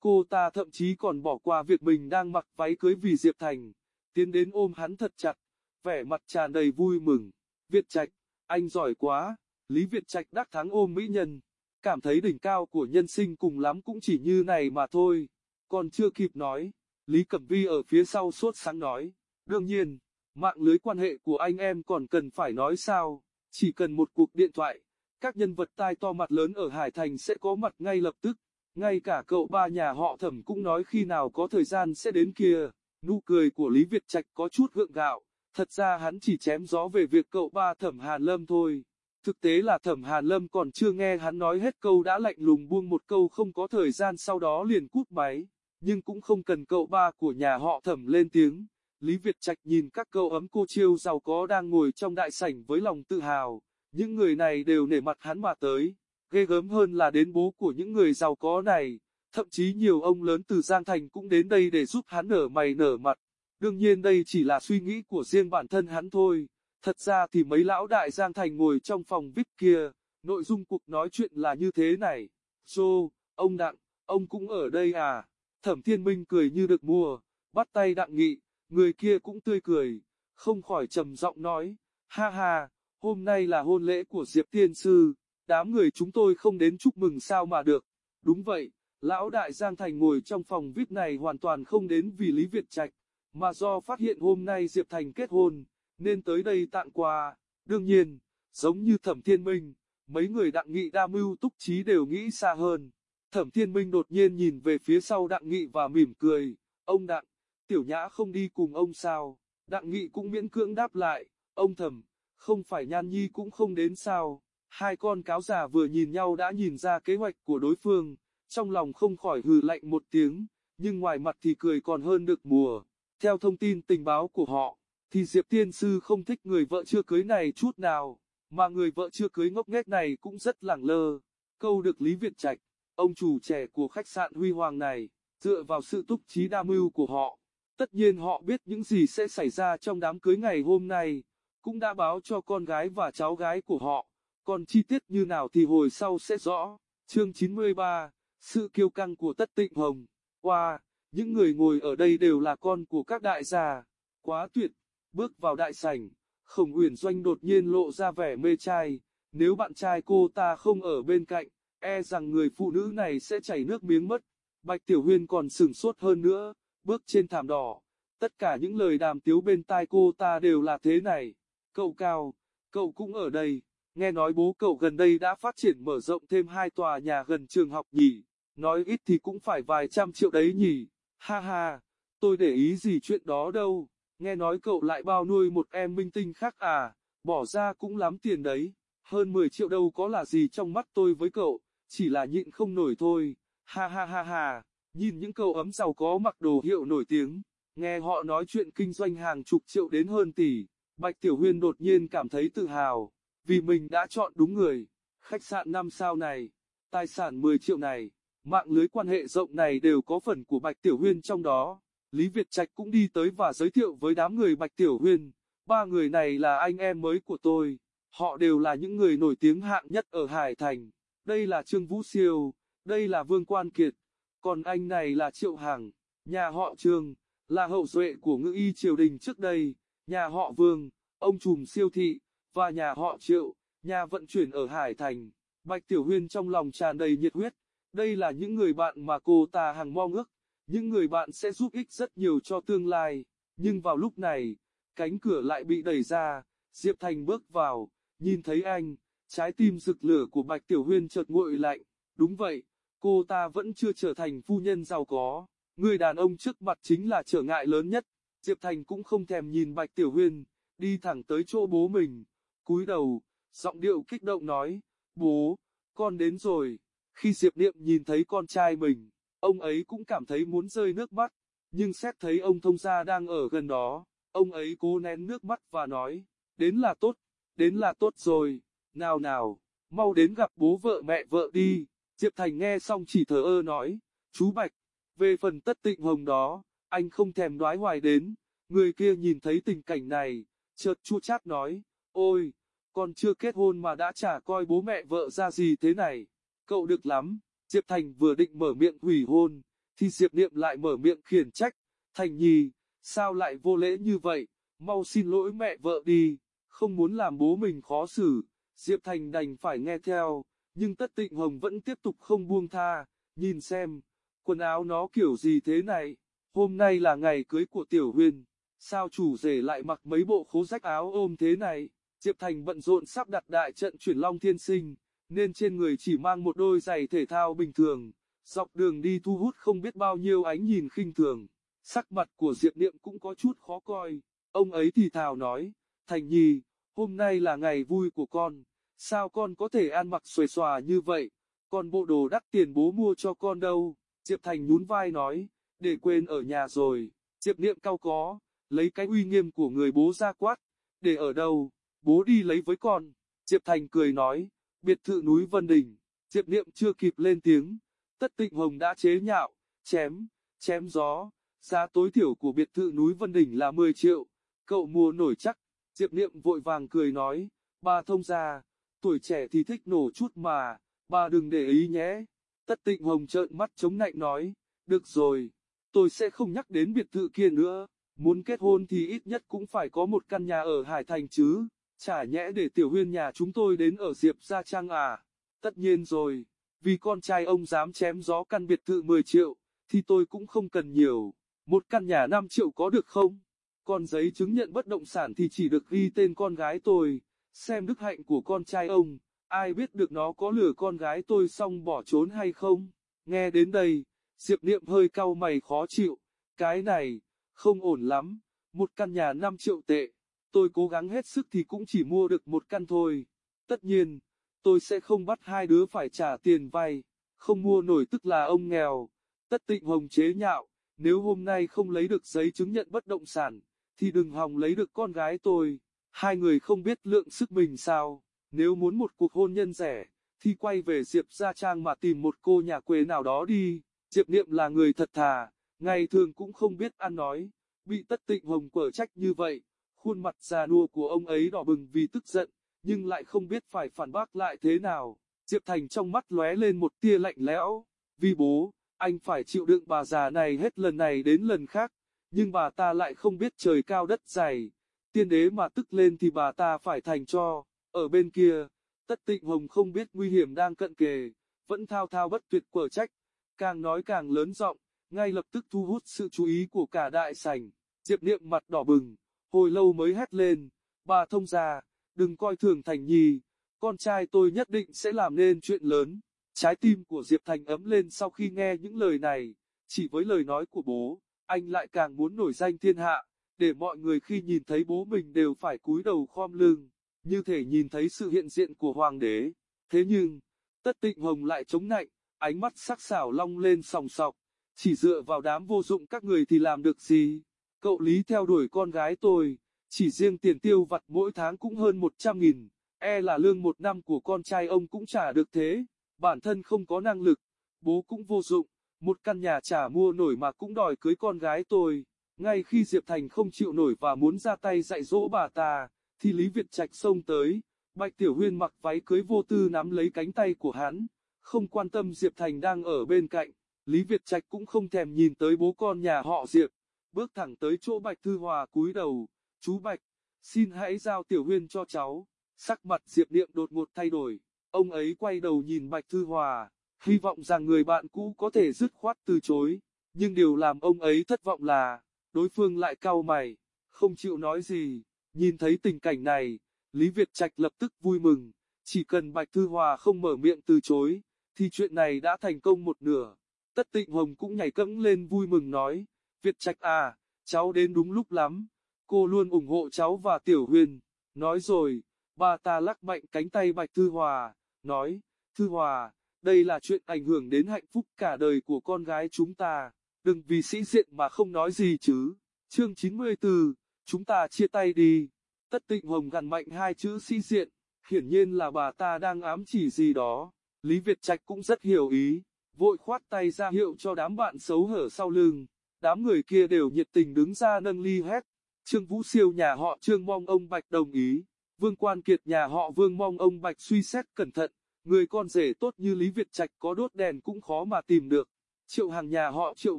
cô ta thậm chí còn bỏ qua việc mình đang mặc váy cưới vì Diệp Thành, tiến đến ôm hắn thật chặt, vẻ mặt tràn đầy vui mừng. Việt Trạch, anh giỏi quá, Lý Việt Trạch đắc thắng ôm mỹ nhân, cảm thấy đỉnh cao của nhân sinh cùng lắm cũng chỉ như này mà thôi, còn chưa kịp nói, Lý Cẩm Vi ở phía sau sốt sáng nói, đương nhiên, mạng lưới quan hệ của anh em còn cần phải nói sao, chỉ cần một cuộc điện thoại, các nhân vật tai to mặt lớn ở Hải Thành sẽ có mặt ngay lập tức, ngay cả cậu ba nhà họ thẩm cũng nói khi nào có thời gian sẽ đến kia, nụ cười của Lý Việt Trạch có chút gượng gạo, thật ra hắn chỉ chém gió về việc cậu ba thẩm Hàn Lâm thôi. Thực tế là thẩm Hàn Lâm còn chưa nghe hắn nói hết câu đã lạnh lùng buông một câu không có thời gian sau đó liền cút máy, nhưng cũng không cần cậu ba của nhà họ thẩm lên tiếng. Lý Việt Trạch nhìn các câu ấm cô chiêu giàu có đang ngồi trong đại sảnh với lòng tự hào, những người này đều nể mặt hắn mà tới, ghê gớm hơn là đến bố của những người giàu có này, thậm chí nhiều ông lớn từ Giang Thành cũng đến đây để giúp hắn nở mày nở mặt. Đương nhiên đây chỉ là suy nghĩ của riêng bản thân hắn thôi. Thật ra thì mấy lão đại Giang Thành ngồi trong phòng VIP kia, nội dung cuộc nói chuyện là như thế này. Joe, ông Đặng, ông cũng ở đây à? Thẩm Thiên Minh cười như được mua, bắt tay Đặng Nghị, người kia cũng tươi cười, không khỏi trầm giọng nói, ha ha, hôm nay là hôn lễ của Diệp Tiên Sư, đám người chúng tôi không đến chúc mừng sao mà được. Đúng vậy, lão đại Giang Thành ngồi trong phòng VIP này hoàn toàn không đến vì Lý Việt Trạch, mà do phát hiện hôm nay Diệp Thành kết hôn nên tới đây tặng quà. Đương nhiên, giống như Thẩm Thiên Minh, mấy người đặng nghị đa mưu túc trí đều nghĩ xa hơn. Thẩm Thiên Minh đột nhiên nhìn về phía sau đặng nghị và mỉm cười, ông đặng, tiểu nhã không đi cùng ông sao, đặng nghị cũng miễn cưỡng đáp lại, ông thầm không phải nhan nhi cũng không đến sao. Hai con cáo già vừa nhìn nhau đã nhìn ra kế hoạch của đối phương, trong lòng không khỏi hừ lạnh một tiếng, nhưng ngoài mặt thì cười còn hơn được mùa. Theo thông tin tình báo của họ, thì Diệp Tiên Sư không thích người vợ chưa cưới này chút nào, mà người vợ chưa cưới ngốc nghếch này cũng rất lẳng lơ. Câu được Lý Việt Trạch, ông chủ trẻ của khách sạn Huy Hoàng này, dựa vào sự túc trí đa mưu của họ. Tất nhiên họ biết những gì sẽ xảy ra trong đám cưới ngày hôm nay, cũng đã báo cho con gái và cháu gái của họ, còn chi tiết như nào thì hồi sau sẽ rõ. Chương 93, Sự kiêu căng của Tất Tịnh Hồng, Wow, những người ngồi ở đây đều là con của các đại gia, quá tuyệt. Bước vào đại sảnh, Khổng Uyển Doanh đột nhiên lộ ra vẻ mê trai, nếu bạn trai cô ta không ở bên cạnh, e rằng người phụ nữ này sẽ chảy nước miếng mất. Bạch Tiểu Huyên còn sừng sốt hơn nữa, bước trên thảm đỏ, tất cả những lời đàm tiếu bên tai cô ta đều là thế này. Cậu Cao, cậu cũng ở đây, nghe nói bố cậu gần đây đã phát triển mở rộng thêm hai tòa nhà gần trường học nhỉ, nói ít thì cũng phải vài trăm triệu đấy nhỉ, ha ha, tôi để ý gì chuyện đó đâu. Nghe nói cậu lại bao nuôi một em minh tinh khác à, bỏ ra cũng lắm tiền đấy, hơn 10 triệu đâu có là gì trong mắt tôi với cậu, chỉ là nhịn không nổi thôi, ha ha ha ha, nhìn những câu ấm giàu có mặc đồ hiệu nổi tiếng, nghe họ nói chuyện kinh doanh hàng chục triệu đến hơn tỷ, Bạch Tiểu Huyên đột nhiên cảm thấy tự hào, vì mình đã chọn đúng người, khách sạn 5 sao này, tài sản 10 triệu này, mạng lưới quan hệ rộng này đều có phần của Bạch Tiểu Huyên trong đó. Lý Việt Trạch cũng đi tới và giới thiệu với đám người Bạch Tiểu Huyên, ba người này là anh em mới của tôi, họ đều là những người nổi tiếng hạng nhất ở Hải Thành, đây là Trương Vũ Siêu, đây là Vương Quan Kiệt, còn anh này là Triệu Hằng, nhà họ Trương, là hậu duệ của ngự y triều đình trước đây, nhà họ Vương, ông trùm siêu thị, và nhà họ Triệu, nhà vận chuyển ở Hải Thành. Bạch Tiểu Huyên trong lòng tràn đầy nhiệt huyết, đây là những người bạn mà cô ta hàng mong ước. Những người bạn sẽ giúp ích rất nhiều cho tương lai, nhưng vào lúc này, cánh cửa lại bị đẩy ra, Diệp Thành bước vào, nhìn thấy anh, trái tim rực lửa của Bạch Tiểu Huyên chợt nguội lạnh, đúng vậy, cô ta vẫn chưa trở thành phu nhân giàu có, người đàn ông trước mặt chính là trở ngại lớn nhất, Diệp Thành cũng không thèm nhìn Bạch Tiểu Huyên, đi thẳng tới chỗ bố mình, cúi đầu, giọng điệu kích động nói, bố, con đến rồi, khi Diệp Niệm nhìn thấy con trai mình, Ông ấy cũng cảm thấy muốn rơi nước mắt, nhưng xét thấy ông thông gia đang ở gần đó, ông ấy cố nén nước mắt và nói, đến là tốt, đến là tốt rồi, nào nào, mau đến gặp bố vợ mẹ vợ đi, Diệp Thành nghe xong chỉ thờ ơ nói, chú Bạch, về phần tất tịnh hồng đó, anh không thèm đoái hoài đến, người kia nhìn thấy tình cảnh này, chợt chua chát nói, ôi, con chưa kết hôn mà đã chả coi bố mẹ vợ ra gì thế này, cậu được lắm. Diệp Thành vừa định mở miệng hủy hôn, thì Diệp Niệm lại mở miệng khiển trách, Thành Nhi, sao lại vô lễ như vậy, mau xin lỗi mẹ vợ đi, không muốn làm bố mình khó xử, Diệp Thành đành phải nghe theo, nhưng Tất Tịnh Hồng vẫn tiếp tục không buông tha, nhìn xem, quần áo nó kiểu gì thế này, hôm nay là ngày cưới của Tiểu Huyên, sao chủ rể lại mặc mấy bộ khố rách áo ôm thế này, Diệp Thành bận rộn sắp đặt đại trận chuyển long thiên sinh, nên trên người chỉ mang một đôi giày thể thao bình thường, dọc đường đi thu hút không biết bao nhiêu ánh nhìn khinh thường, sắc mặt của Diệp Niệm cũng có chút khó coi, ông ấy thì thào nói, Thành Nhi, hôm nay là ngày vui của con, sao con có thể ăn mặc xuề xòa như vậy, còn bộ đồ đắt tiền bố mua cho con đâu, Diệp Thành nhún vai nói, để quên ở nhà rồi, Diệp Niệm cao có, lấy cái uy nghiêm của người bố ra quát, để ở đâu, bố đi lấy với con, Diệp Thành cười nói, biệt thự núi Vân Đình, Diệp Niệm chưa kịp lên tiếng, Tất Tịnh Hồng đã chế nhạo, chém, chém gió, giá tối thiểu của biệt thự núi Vân Đình là 10 triệu, cậu mua nổi chắc, Diệp Niệm vội vàng cười nói, bà thông ra, tuổi trẻ thì thích nổ chút mà, bà đừng để ý nhé. Tất Tịnh Hồng trợn mắt chống nạnh nói, được rồi, tôi sẽ không nhắc đến biệt thự kia nữa, muốn kết hôn thì ít nhất cũng phải có một căn nhà ở Hải Thành chứ, chả nhẽ để tiểu huyên nhà chúng tôi đến ở Diệp Gia Trang à, tất nhiên rồi, vì con trai ông dám chém gió căn biệt thự 10 triệu, thì tôi cũng không cần nhiều, một căn nhà 5 triệu có được không? Còn giấy chứng nhận bất động sản thì chỉ được ghi tên con gái tôi, xem đức hạnh của con trai ông, ai biết được nó có lừa con gái tôi xong bỏ trốn hay không? Nghe đến đây, Diệp Niệm hơi cau mày khó chịu, cái này, không ổn lắm, một căn nhà 5 triệu tệ, tôi cố gắng hết sức thì cũng chỉ mua được một căn thôi. Tất nhiên, tôi sẽ không bắt hai đứa phải trả tiền vay, không mua nổi tức là ông nghèo. Tất tịnh hồng chế nhạo, nếu hôm nay không lấy được giấy chứng nhận bất động sản, thì đừng hòng lấy được con gái tôi. Hai người không biết lượng sức mình sao, nếu muốn một cuộc hôn nhân rẻ, thì quay về Diệp Gia Trang mà tìm một cô nhà quê nào đó đi. Diệp Niệm là người thật thà, ngày thường cũng không biết ăn nói, bị tất tịnh hồng quở trách như vậy, khuôn mặt già nua của ông ấy đỏ bừng vì tức giận, nhưng lại không biết phải phản bác lại thế nào. Diệp Thành trong mắt lóe lên một tia lạnh lẽo, vì bố, anh phải chịu đựng bà già này hết lần này đến lần khác, nhưng bà ta lại không biết trời cao đất dày, tiên đế mà tức lên thì bà ta phải thành cho, ở bên kia, tất tịnh hồng không biết nguy hiểm đang cận kề, vẫn thao thao bất tuyệt quở trách, càng nói càng lớn giọng, ngay lập tức thu hút sự chú ý của cả đại sảnh, Diệp Niệm mặt đỏ bừng, hồi lâu mới hét lên, bà thông gia, đừng coi thường Thành Nhi, con trai tôi nhất định sẽ làm nên chuyện lớn. Trái tim của Diệp Thành ấm lên sau khi nghe những lời này, chỉ với lời nói của bố, anh lại càng muốn nổi danh thiên hạ, để mọi người khi nhìn thấy bố mình đều phải cúi đầu khom lưng, như thể nhìn thấy sự hiện diện của hoàng đế. Thế nhưng, tất tịnh hồng lại chống nạnh, ánh mắt sắc sảo long lên sòng sọc, chỉ dựa vào đám vô dụng các người thì làm được gì? Cậu Lý theo đuổi con gái tôi, chỉ riêng tiền tiêu vặt mỗi tháng cũng hơn 100 nghìn, e là lương một năm của con trai ông cũng trả được thế, bản thân không có năng lực, bố cũng vô dụng, một căn nhà trả mua nổi mà cũng đòi cưới con gái tôi. Ngay khi Diệp Thành không chịu nổi và muốn ra tay dạy dỗ bà ta, thì Lý Việt Trạch xông tới, Bạch Tiểu Huyên mặc váy cưới vô tư nắm lấy cánh tay của hắn, không quan tâm Diệp Thành đang ở bên cạnh, Lý Việt Trạch cũng không thèm nhìn tới bố con nhà họ Diệp, bước thẳng tới chỗ Bạch Thư Hòa cúi đầu, chú Bạch, xin hãy giao Tiểu Huyên cho cháu, sắc mặt Diệp Niệm đột ngột thay đổi, ông ấy quay đầu nhìn Bạch Thư Hòa, hy vọng rằng người bạn cũ có thể dứt khoát từ chối, nhưng điều làm ông ấy thất vọng là, đối phương lại cau mày, không chịu nói gì, nhìn thấy tình cảnh này, Lý Việt Trạch lập tức vui mừng, chỉ cần Bạch Thư Hòa không mở miệng từ chối, thì chuyện này đã thành công một nửa. Tất Tịnh Hồng cũng nhảy cẫng lên vui mừng nói, Việt Trạch à, cháu đến đúng lúc lắm, cô luôn ủng hộ cháu và Tiểu Huyền. Nói rồi, bà ta lắc mạnh cánh tay Bạch Thư Hòa, nói, Thư Hòa, đây là chuyện ảnh hưởng đến hạnh phúc cả đời của con gái chúng ta, đừng vì sĩ diện mà không nói gì chứ. Chương 94, chúng ta chia tay đi. Tất Tịnh Hồng gằn mạnh hai chữ sĩ diện, hiển nhiên là bà ta đang ám chỉ gì đó. Lý Việt Trạch cũng rất hiểu ý, vội khoát tay ra hiệu cho đám bạn xấu hở sau lưng. Đám người kia đều nhiệt tình đứng ra nâng ly hét. Trương Vũ Siêu nhà họ Trương mong ông Bạch đồng ý. Vương Quan Kiệt nhà họ Vương mong ông Bạch suy xét cẩn thận. Người con rể tốt như Lý Việt Trạch có đốt đèn cũng khó mà tìm được. Triệu hàng nhà họ Triệu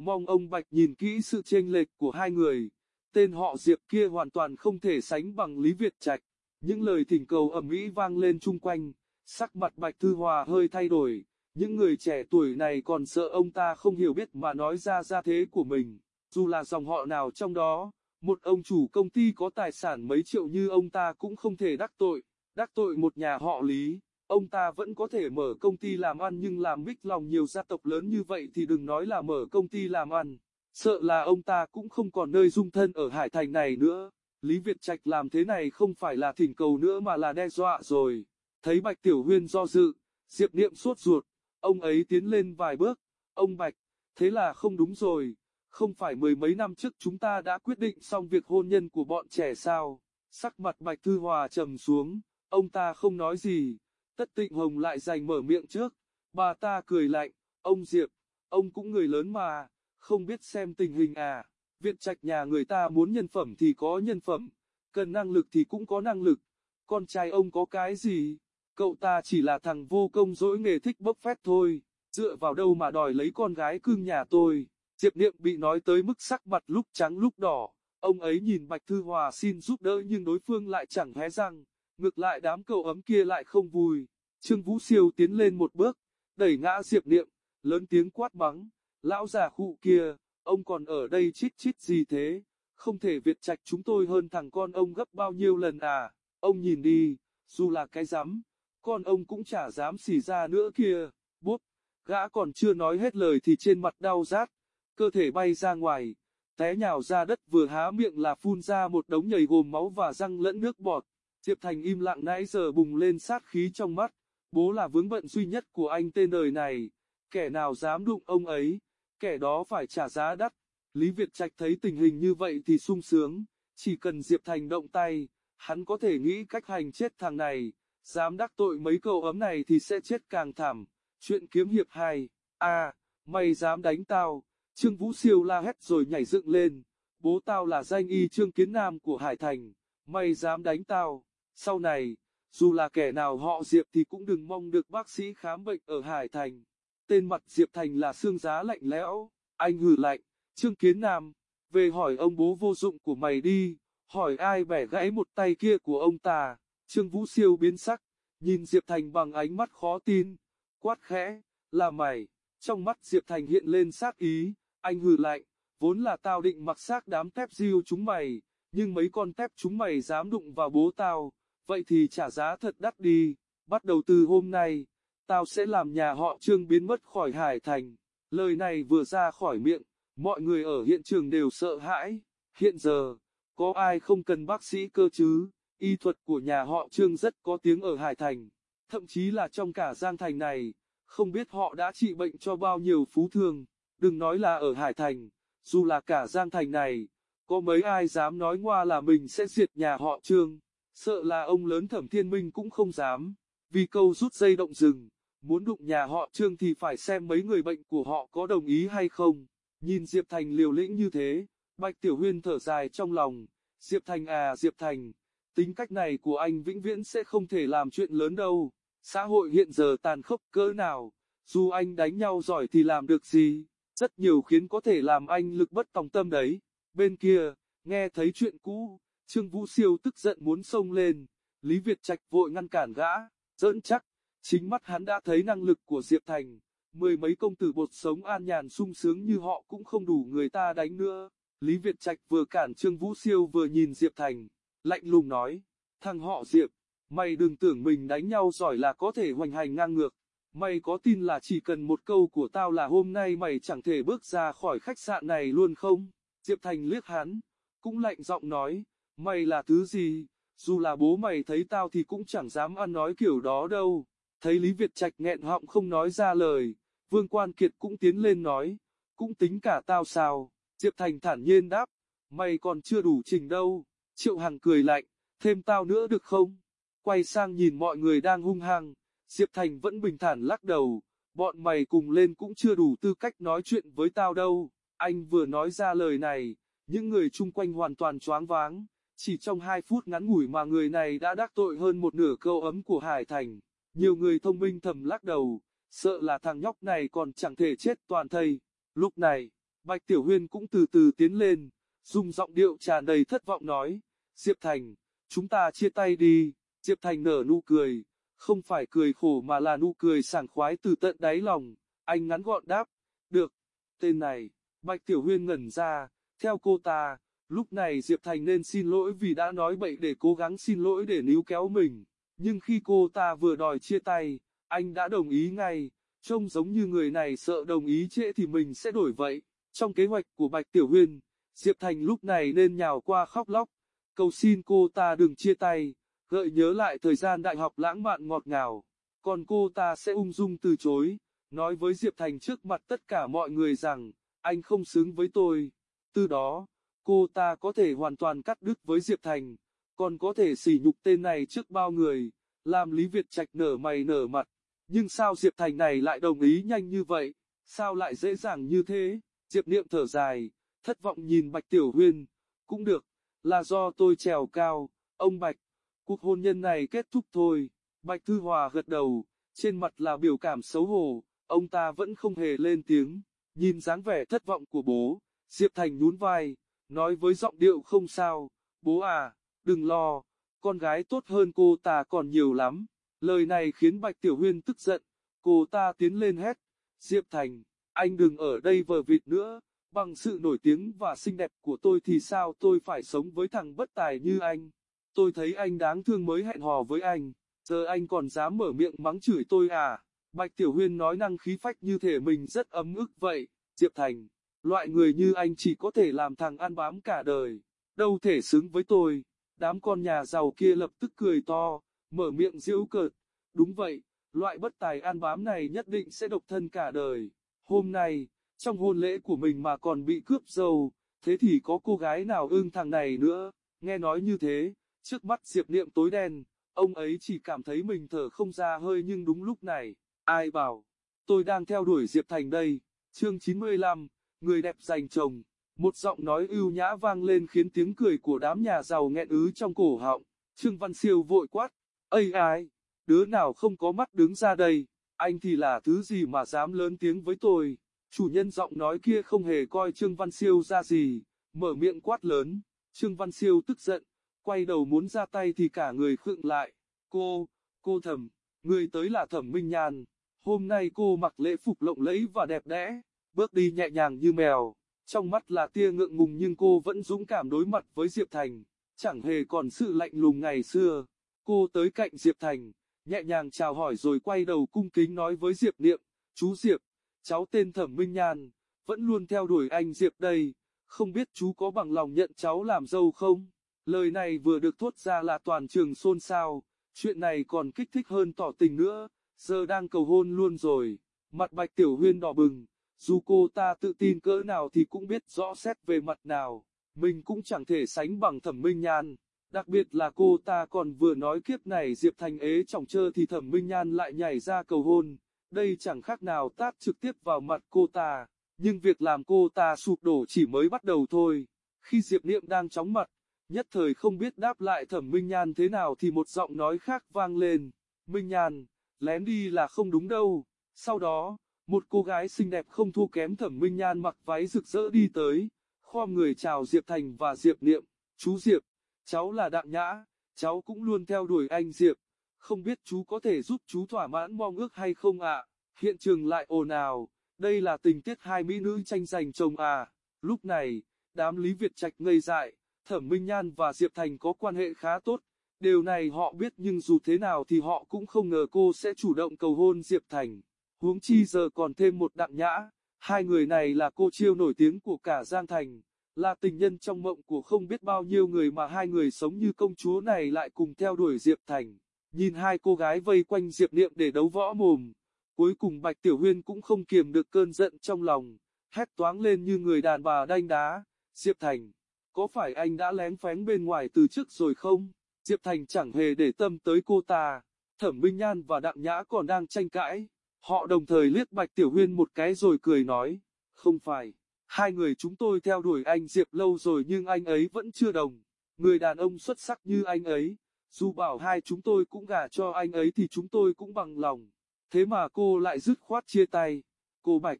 mong ông Bạch nhìn kỹ sự chênh lệch của hai người. Tên họ Diệp kia hoàn toàn không thể sánh bằng Lý Việt Trạch. Những lời thỉnh cầu ầm ĩ vang lên chung quanh, sắc mặt Bạch Thư Hòa hơi thay đổi, những người trẻ tuổi này còn sợ ông ta không hiểu biết mà nói ra gia thế của mình, dù là dòng họ nào trong đó, Một ông chủ công ty có tài sản mấy triệu như ông ta cũng không thể đắc tội, đắc tội một nhà họ Lý. Ông ta vẫn có thể mở công ty làm ăn nhưng làm mít lòng nhiều gia tộc lớn như vậy thì đừng nói là mở công ty làm ăn. Sợ là ông ta cũng không còn nơi dung thân ở Hải Thành này nữa. Lý Việt Trạch làm thế này không phải là thỉnh cầu nữa mà là đe dọa rồi. Thấy Bạch Tiểu Huyên do dự, Diệp Niệm suốt ruột, ông ấy tiến lên vài bước. Ông Bạch, thế là không đúng rồi, không phải mười mấy năm trước chúng ta đã quyết định xong việc hôn nhân của bọn trẻ sao? Sắc mặt Bạch Thư Hòa trầm xuống, ông ta không nói gì. Tất Tịnh Hồng lại giành mở miệng trước, bà ta cười lạnh, ông Diệp, ông cũng người lớn mà, không biết xem tình hình à, viện trạch nhà người ta muốn nhân phẩm thì có nhân phẩm, cần năng lực thì cũng có năng lực, con trai ông có cái gì, cậu ta chỉ là thằng vô công dỗi nghề thích bốc phét thôi, dựa vào đâu mà đòi lấy con gái cưng nhà tôi, Diệp Niệm bị nói tới mức sắc mặt lúc trắng lúc đỏ, ông ấy nhìn Bạch Thư Hòa xin giúp đỡ nhưng đối phương lại chẳng hé răng. Ngược lại đám cậu ấm kia lại không vui. Trương Vũ Siêu tiến lên một bước, đẩy ngã Diệp Niệm, lớn tiếng quát mắng. Lão già khụ kia, ông còn ở đây chít chít gì thế? Không thể Việt Trạch chúng tôi hơn thằng con ông gấp bao nhiêu lần à? Ông nhìn đi, dù là cái dám, con ông cũng chả dám xỉ ra nữa kia. Bốp, gã còn chưa nói hết lời thì trên mặt đau rát, cơ thể bay ra ngoài, té nhào ra đất vừa há miệng là phun ra một đống nhầy gồm máu và răng lẫn nước bọt. Diệp Thành im lặng nãy giờ bùng lên sát khí trong mắt, bố là vướng bận duy nhất của anh tên đời này, kẻ nào dám đụng ông ấy, kẻ đó phải trả giá đắt. Lý Việt Trạch thấy tình hình như vậy thì sung sướng, chỉ cần Diệp Thành động tay, hắn có thể nghĩ cách hành chết thằng này, dám đắc tội mấy cậu ấm này thì sẽ chết càng thảm. Chuyện kiếm hiệp 2, a à, mày dám đánh tao, Trương Vũ Siêu la hét rồi nhảy dựng lên, bố tao là danh y Trương Kiến Nam của Hải Thành, mày dám đánh tao. Sau này, dù là kẻ nào họ Diệp thì cũng đừng mong được bác sĩ khám bệnh ở Hải Thành. Tên mặt Diệp Thành là xương giá lạnh lẽo, anh hử lạnh, Trương Kiến Nam, về hỏi ông bố vô dụng của mày đi, hỏi ai bẻ gãy một tay kia của ông ta. Trương Vũ Siêu biến sắc, nhìn Diệp Thành bằng ánh mắt khó tin, quát khẽ, là mày. Trong mắt Diệp Thành hiện lên sát ý, anh hừ lạnh, vốn là tao định mặc xác đám tép diêu chúng mày, nhưng mấy con tép chúng mày dám đụng vào bố tao, vậy thì trả giá thật đắt đi, bắt đầu từ hôm nay, tao sẽ làm nhà họ Trương biến mất khỏi Hải Thành. Lời này vừa ra khỏi miệng, mọi người ở hiện trường đều sợ hãi, hiện giờ, có ai không cần bác sĩ cơ chứ, y thuật của nhà họ Trương rất có tiếng ở Hải Thành, thậm chí là trong cả Giang Thành này, không biết họ đã trị bệnh cho bao nhiêu phú thương, đừng nói là ở Hải Thành, dù là cả Giang Thành này, có mấy ai dám nói ngoa là mình sẽ diệt nhà họ Trương? Sợ là ông lớn thẩm thiên minh cũng không dám, vì câu rút dây động rừng, muốn đụng nhà họ trương thì phải xem mấy người bệnh của họ có đồng ý hay không. Nhìn Diệp Thành liều lĩnh như thế, Bạch Tiểu Huyên thở dài trong lòng, Diệp Thành à Diệp Thành, tính cách này của anh vĩnh viễn sẽ không thể làm chuyện lớn đâu, xã hội hiện giờ tàn khốc cỡ nào, dù anh đánh nhau giỏi thì làm được gì, rất nhiều khiến có thể làm anh lực bất tòng tâm đấy. Bên kia, nghe thấy chuyện cũ, Trương Vũ Siêu tức giận muốn xông lên, Lý Việt Trạch vội ngăn cản gã, dỡn chắc, chính mắt hắn đã thấy năng lực của Diệp Thành, mười mấy công tử bột sống an nhàn sung sướng như họ cũng không đủ người ta đánh nữa. Lý Việt Trạch vừa cản Trương Vũ Siêu vừa nhìn Diệp Thành, lạnh lùng nói, thằng họ Diệp, mày đừng tưởng mình đánh nhau giỏi là có thể hoành hành ngang ngược, mày có tin là chỉ cần một câu của tao là hôm nay mày chẳng thể bước ra khỏi khách sạn này luôn không? Diệp Thành liếc hắn, cũng lạnh giọng nói, Mày là thứ gì, dù là bố mày thấy tao thì cũng chẳng dám ăn nói kiểu đó đâu. Thấy Lý Việt Trạch nghẹn họng không nói ra lời, Vương Quan Kiệt cũng tiến lên nói, cũng tính cả tao sao, Diệp Thành thản nhiên đáp, mày còn chưa đủ trình đâu, Triệu Hằng cười lạnh, thêm tao nữa được không? Quay sang nhìn mọi người đang hung hăng, Diệp Thành vẫn bình thản lắc đầu, bọn mày cùng lên cũng chưa đủ tư cách nói chuyện với tao đâu. Anh vừa nói ra lời này, những người chung quanh hoàn toàn choáng váng. Chỉ trong 2 phút ngắn ngủi mà người này đã đắc tội hơn một nửa câu ấm của Hải Thành. Nhiều người thông minh thầm lắc đầu, sợ là thằng nhóc này còn chẳng thể chết toàn thây. Lúc này, Bạch Tiểu Huyên cũng từ từ tiến lên, dùng giọng điệu tràn đầy thất vọng nói, Diệp Thành, chúng ta chia tay đi. Diệp Thành nở nụ cười, không phải cười khổ mà là nụ cười sảng khoái từ tận đáy lòng. Anh ngắn gọn đáp, được, tên này, Bạch Tiểu Huyên ngẩn ra, theo cô ta, Lúc này Diệp Thành nên xin lỗi vì đã nói bậy để cố gắng xin lỗi để níu kéo mình. Nhưng khi cô ta vừa đòi chia tay, anh đã đồng ý ngay, trông giống như người này sợ đồng ý trễ thì mình sẽ đổi vậy. Trong kế hoạch của Bạch Tiểu Huyên, Diệp Thành lúc này nên nhào qua khóc lóc, cầu xin cô ta đừng chia tay, gợi nhớ lại thời gian đại học lãng mạn ngọt ngào. Còn cô ta sẽ ung dung từ chối, nói với Diệp Thành trước mặt tất cả mọi người rằng, anh không xứng với tôi. Từ đó, cô ta có thể hoàn toàn cắt đứt với Diệp Thành, còn có thể sỉ nhục tên này trước bao người, làm Lý Việt Trạch nở mày nở mặt. Nhưng sao Diệp Thành này lại đồng ý nhanh như vậy, sao lại dễ dàng như thế? Diệp Niệm thở dài, thất vọng nhìn Bạch Tiểu Huyên, cũng được, là do tôi trèo cao, ông Bạch, cuộc hôn nhân này kết thúc thôi. Bạch Thư Hòa gật đầu, trên mặt là biểu cảm xấu hổ, ông ta vẫn không hề lên tiếng, nhìn dáng vẻ thất vọng của bố, Diệp Thành nhún vai, nói với giọng điệu không sao, bố à, đừng lo, con gái tốt hơn cô ta còn nhiều lắm. Lời này khiến Bạch Tiểu Huyên tức giận, cô ta tiến lên hét, Diệp Thành, anh đừng ở đây vờ vịt nữa, bằng sự nổi tiếng và xinh đẹp của tôi thì sao tôi phải sống với thằng bất tài như anh. Tôi thấy anh đáng thương mới hẹn hò với anh, giờ anh còn dám mở miệng mắng chửi tôi à. Bạch Tiểu Huyên nói năng khí phách như thể mình rất ấm ức vậy, Diệp Thành, loại người như anh chỉ có thể làm thằng ăn bám cả đời, đâu thể xứng với tôi. Đám con nhà giàu kia lập tức cười to, mở miệng giễu cợt, đúng vậy, loại bất tài ăn bám này nhất định sẽ độc thân cả đời. Hôm nay, trong hôn lễ của mình mà còn bị cướp dâu, thế thì có cô gái nào ưng thằng này nữa, nghe nói như thế, trước mắt Diệp Niệm tối đen, ông ấy chỉ cảm thấy mình thở không ra hơi nhưng đúng lúc này, ai bảo, tôi đang theo đuổi Diệp Thành đây, chương 95, người đẹp giành chồng, một giọng nói ưu nhã vang lên khiến tiếng cười của đám nhà giàu nghẹn ứ trong cổ họng, Trương Văn Siêu vội quát, Ây ai, đứa nào không có mắt đứng ra đây, anh thì là thứ gì mà dám lớn tiếng với tôi. Chủ nhân giọng nói kia không hề coi Trương Văn Siêu ra gì, mở miệng quát lớn. Trương Văn Siêu tức giận, quay đầu muốn ra tay thì cả người khựng lại. Cô, cô thẩm, người tới là thẩm Minh Nhan. Hôm nay cô mặc lễ phục lộng lẫy và đẹp đẽ, bước đi nhẹ nhàng như mèo. Trong mắt là tia ngượng ngùng nhưng cô vẫn dũng cảm đối mặt với Diệp Thành, chẳng hề còn sự lạnh lùng ngày xưa. Cô tới cạnh Diệp Thành, nhẹ nhàng chào hỏi rồi quay đầu cung kính nói với Diệp Niệm, chú Diệp, cháu tên Thẩm Minh Nhan, vẫn luôn theo đuổi anh Diệp đây, không biết chú có bằng lòng nhận cháu làm dâu không? Lời này vừa được thốt ra là toàn trường xôn xao, chuyện này còn kích thích hơn tỏ tình nữa, giờ đang cầu hôn luôn rồi, mặt Bạch Tiểu Huyên đỏ bừng, dù cô ta tự tin cỡ nào thì cũng biết rõ xét về mặt nào, mình cũng chẳng thể sánh bằng Thẩm Minh Nhan. Đặc biệt là cô ta còn vừa nói kiếp này Diệp Thành ế trọng trơ thì Thẩm Minh Nhan lại nhảy ra cầu hôn, đây chẳng khác nào tát trực tiếp vào mặt cô ta, nhưng việc làm cô ta sụp đổ chỉ mới bắt đầu thôi. Khi Diệp Niệm đang chóng mặt, nhất thời không biết đáp lại Thẩm Minh Nhan thế nào thì một giọng nói khác vang lên, Minh Nhan, lén đi là không đúng đâu. Sau đó, một cô gái xinh đẹp không thua kém Thẩm Minh Nhan mặc váy rực rỡ đi tới, khom người chào Diệp Thành và Diệp Niệm, chú Diệp, cháu là Đặng Nhã, cháu cũng luôn theo đuổi anh Diệp, không biết chú có thể giúp chú thỏa mãn mong ước hay không ạ? Hiện trường lại ồn ào, đây là tình tiết hai mỹ nữ tranh giành chồng à. Lúc này, đám Lý Việt Trạch ngây dại, Thẩm Minh Nhan và Diệp Thành có quan hệ khá tốt. Điều này họ biết nhưng dù thế nào thì họ cũng không ngờ cô sẽ chủ động cầu hôn Diệp Thành. Huống chi giờ còn thêm một đặng nhã, hai người này là cô chiêu nổi tiếng của cả Giang Thành, là tình nhân trong mộng của không biết bao nhiêu người mà hai người sống như công chúa này lại cùng theo đuổi Diệp Thành. Nhìn hai cô gái vây quanh Diệp Niệm để đấu võ mồm, cuối cùng Bạch Tiểu Huyên cũng không kiềm được cơn giận trong lòng, hét toáng lên như người đàn bà đanh đá, Diệp Thành, có phải anh đã lén phén bên ngoài từ trước rồi không? Diệp Thành chẳng hề để tâm tới cô ta, Thẩm Minh Nhan và Đặng Nhã còn đang tranh cãi, họ đồng thời liếc Bạch Tiểu Huyên một cái rồi cười nói, không phải, hai người chúng tôi theo đuổi anh Diệp lâu rồi nhưng anh ấy vẫn chưa đồng, người đàn ông xuất sắc như anh ấy dù bảo hai chúng tôi cũng gả cho anh ấy thì chúng tôi cũng bằng lòng. Thế mà cô lại dứt khoát chia tay. Cô Bạch,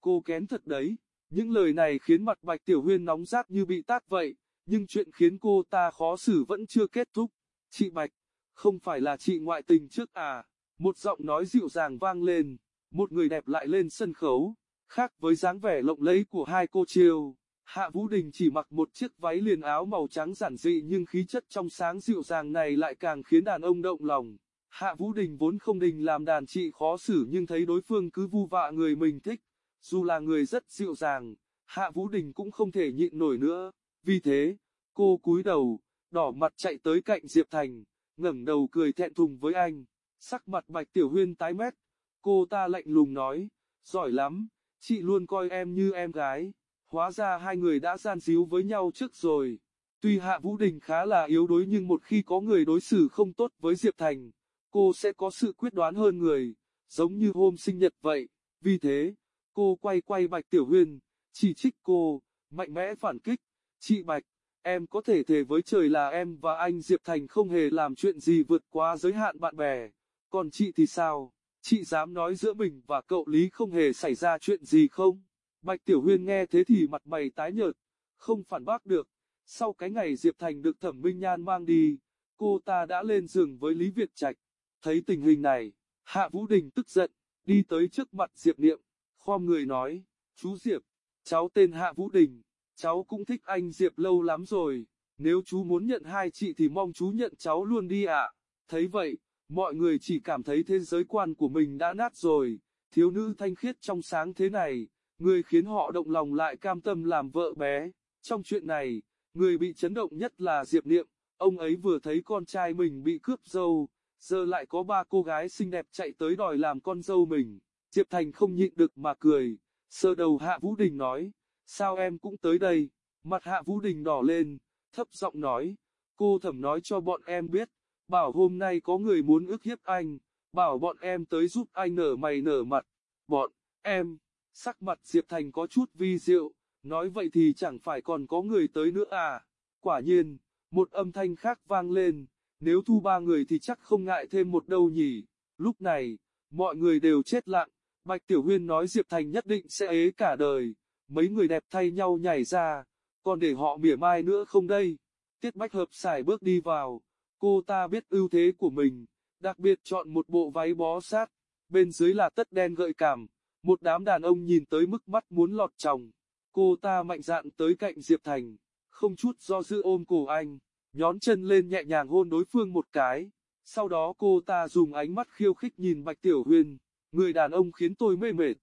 cô kén thật đấy. Những lời này khiến mặt Bạch Tiểu Huyên nóng rát như bị tát vậy, nhưng chuyện khiến cô ta khó xử vẫn chưa kết thúc. Chị Bạch, không phải là chị ngoại tình trước à? Một giọng nói dịu dàng vang lên, một người đẹp lại lên sân khấu, khác với dáng vẻ lộng lẫy của hai cô chiêu. Hạ Vũ Đình chỉ mặc một chiếc váy liền áo màu trắng giản dị nhưng khí chất trong sáng dịu dàng này lại càng khiến đàn ông động lòng. Hạ Vũ Đình vốn không định làm đàn chị khó xử nhưng thấy đối phương cứ vu vạ người mình thích, dù là người rất dịu dàng, Hạ Vũ Đình cũng không thể nhịn nổi nữa. Vì thế, cô cúi đầu, đỏ mặt chạy tới cạnh Diệp Thành, ngẩng đầu cười thẹn thùng với anh. Sắc mặt Bạch Tiểu Huyên tái mét, cô ta lạnh lùng nói, giỏi lắm, chị luôn coi em như em gái. Hóa ra hai người đã gian díu với nhau trước rồi. Tuy Hạ Vũ Đình khá là yếu đuối nhưng một khi có người đối xử không tốt với Diệp Thành, cô sẽ có sự quyết đoán hơn người, giống như hôm sinh nhật vậy. Vì thế, cô quay quay Bạch Tiểu Huyên, chỉ trích cô, mạnh mẽ phản kích. Chị Bạch, em có thể thề với trời là em và anh Diệp Thành không hề làm chuyện gì vượt quá giới hạn bạn bè. Còn chị thì sao? Chị dám nói giữa mình và cậu Lý không hề xảy ra chuyện gì không? Bạch Tiểu Huyên nghe thế thì mặt mày tái nhợt, không phản bác được. Sau cái ngày Diệp Thành được Thẩm Minh Nhan mang đi, cô ta đã lên giường với Lý Việt Trạch. Thấy tình hình này, Hạ Vũ Đình tức giận, đi tới trước mặt Diệp Niệm, khom người nói, chú Diệp, cháu tên Hạ Vũ Đình, cháu cũng thích anh Diệp lâu lắm rồi, nếu chú muốn nhận hai chị thì mong chú nhận cháu luôn đi ạ. Thấy vậy, mọi người chỉ cảm thấy thế giới quan của mình đã nát rồi, thiếu nữ thanh khiết trong sáng thế này, người khiến họ động lòng lại cam tâm làm vợ bé. Trong chuyện này, người bị chấn động nhất là Diệp Niệm, ông ấy vừa thấy con trai mình bị cướp dâu, giờ lại có ba cô gái xinh đẹp chạy tới đòi làm con dâu mình. Diệp Thành không nhịn được mà cười, sơ đầu Hạ Vũ Đình nói, sao em cũng tới đây, mặt Hạ Vũ Đình đỏ lên, thấp giọng nói, cô thẩm nói cho bọn em biết, bảo hôm nay có người muốn ức hiếp anh, bảo bọn em tới giúp anh nở mày nở mặt, bọn, em, sắc mặt Diệp Thành có chút vi diệu, nói vậy thì chẳng phải còn có người tới nữa à, quả nhiên, một âm thanh khác vang lên, nếu thu ba người thì chắc không ngại thêm một đâu nhỉ, lúc này, mọi người đều chết lặng, Bạch Tiểu Huyên nói Diệp Thành nhất định sẽ ế cả đời, mấy người đẹp thay nhau nhảy ra, còn để họ mỉa mai nữa không đây, Tiết Bách Hợp xài bước đi vào, cô ta biết ưu thế của mình, đặc biệt chọn một bộ váy bó sát, bên dưới là tất đen gợi cảm, một đám đàn ông nhìn tới mức mắt muốn lọt chồng, cô ta mạnh dạn tới cạnh Diệp Thành, không chút do dự ôm cổ anh nhón chân lên nhẹ nhàng hôn đối phương một cái. Sau đó cô ta dùng ánh mắt khiêu khích nhìn Bạch Tiểu Huyên, người đàn ông khiến tôi mê mệt.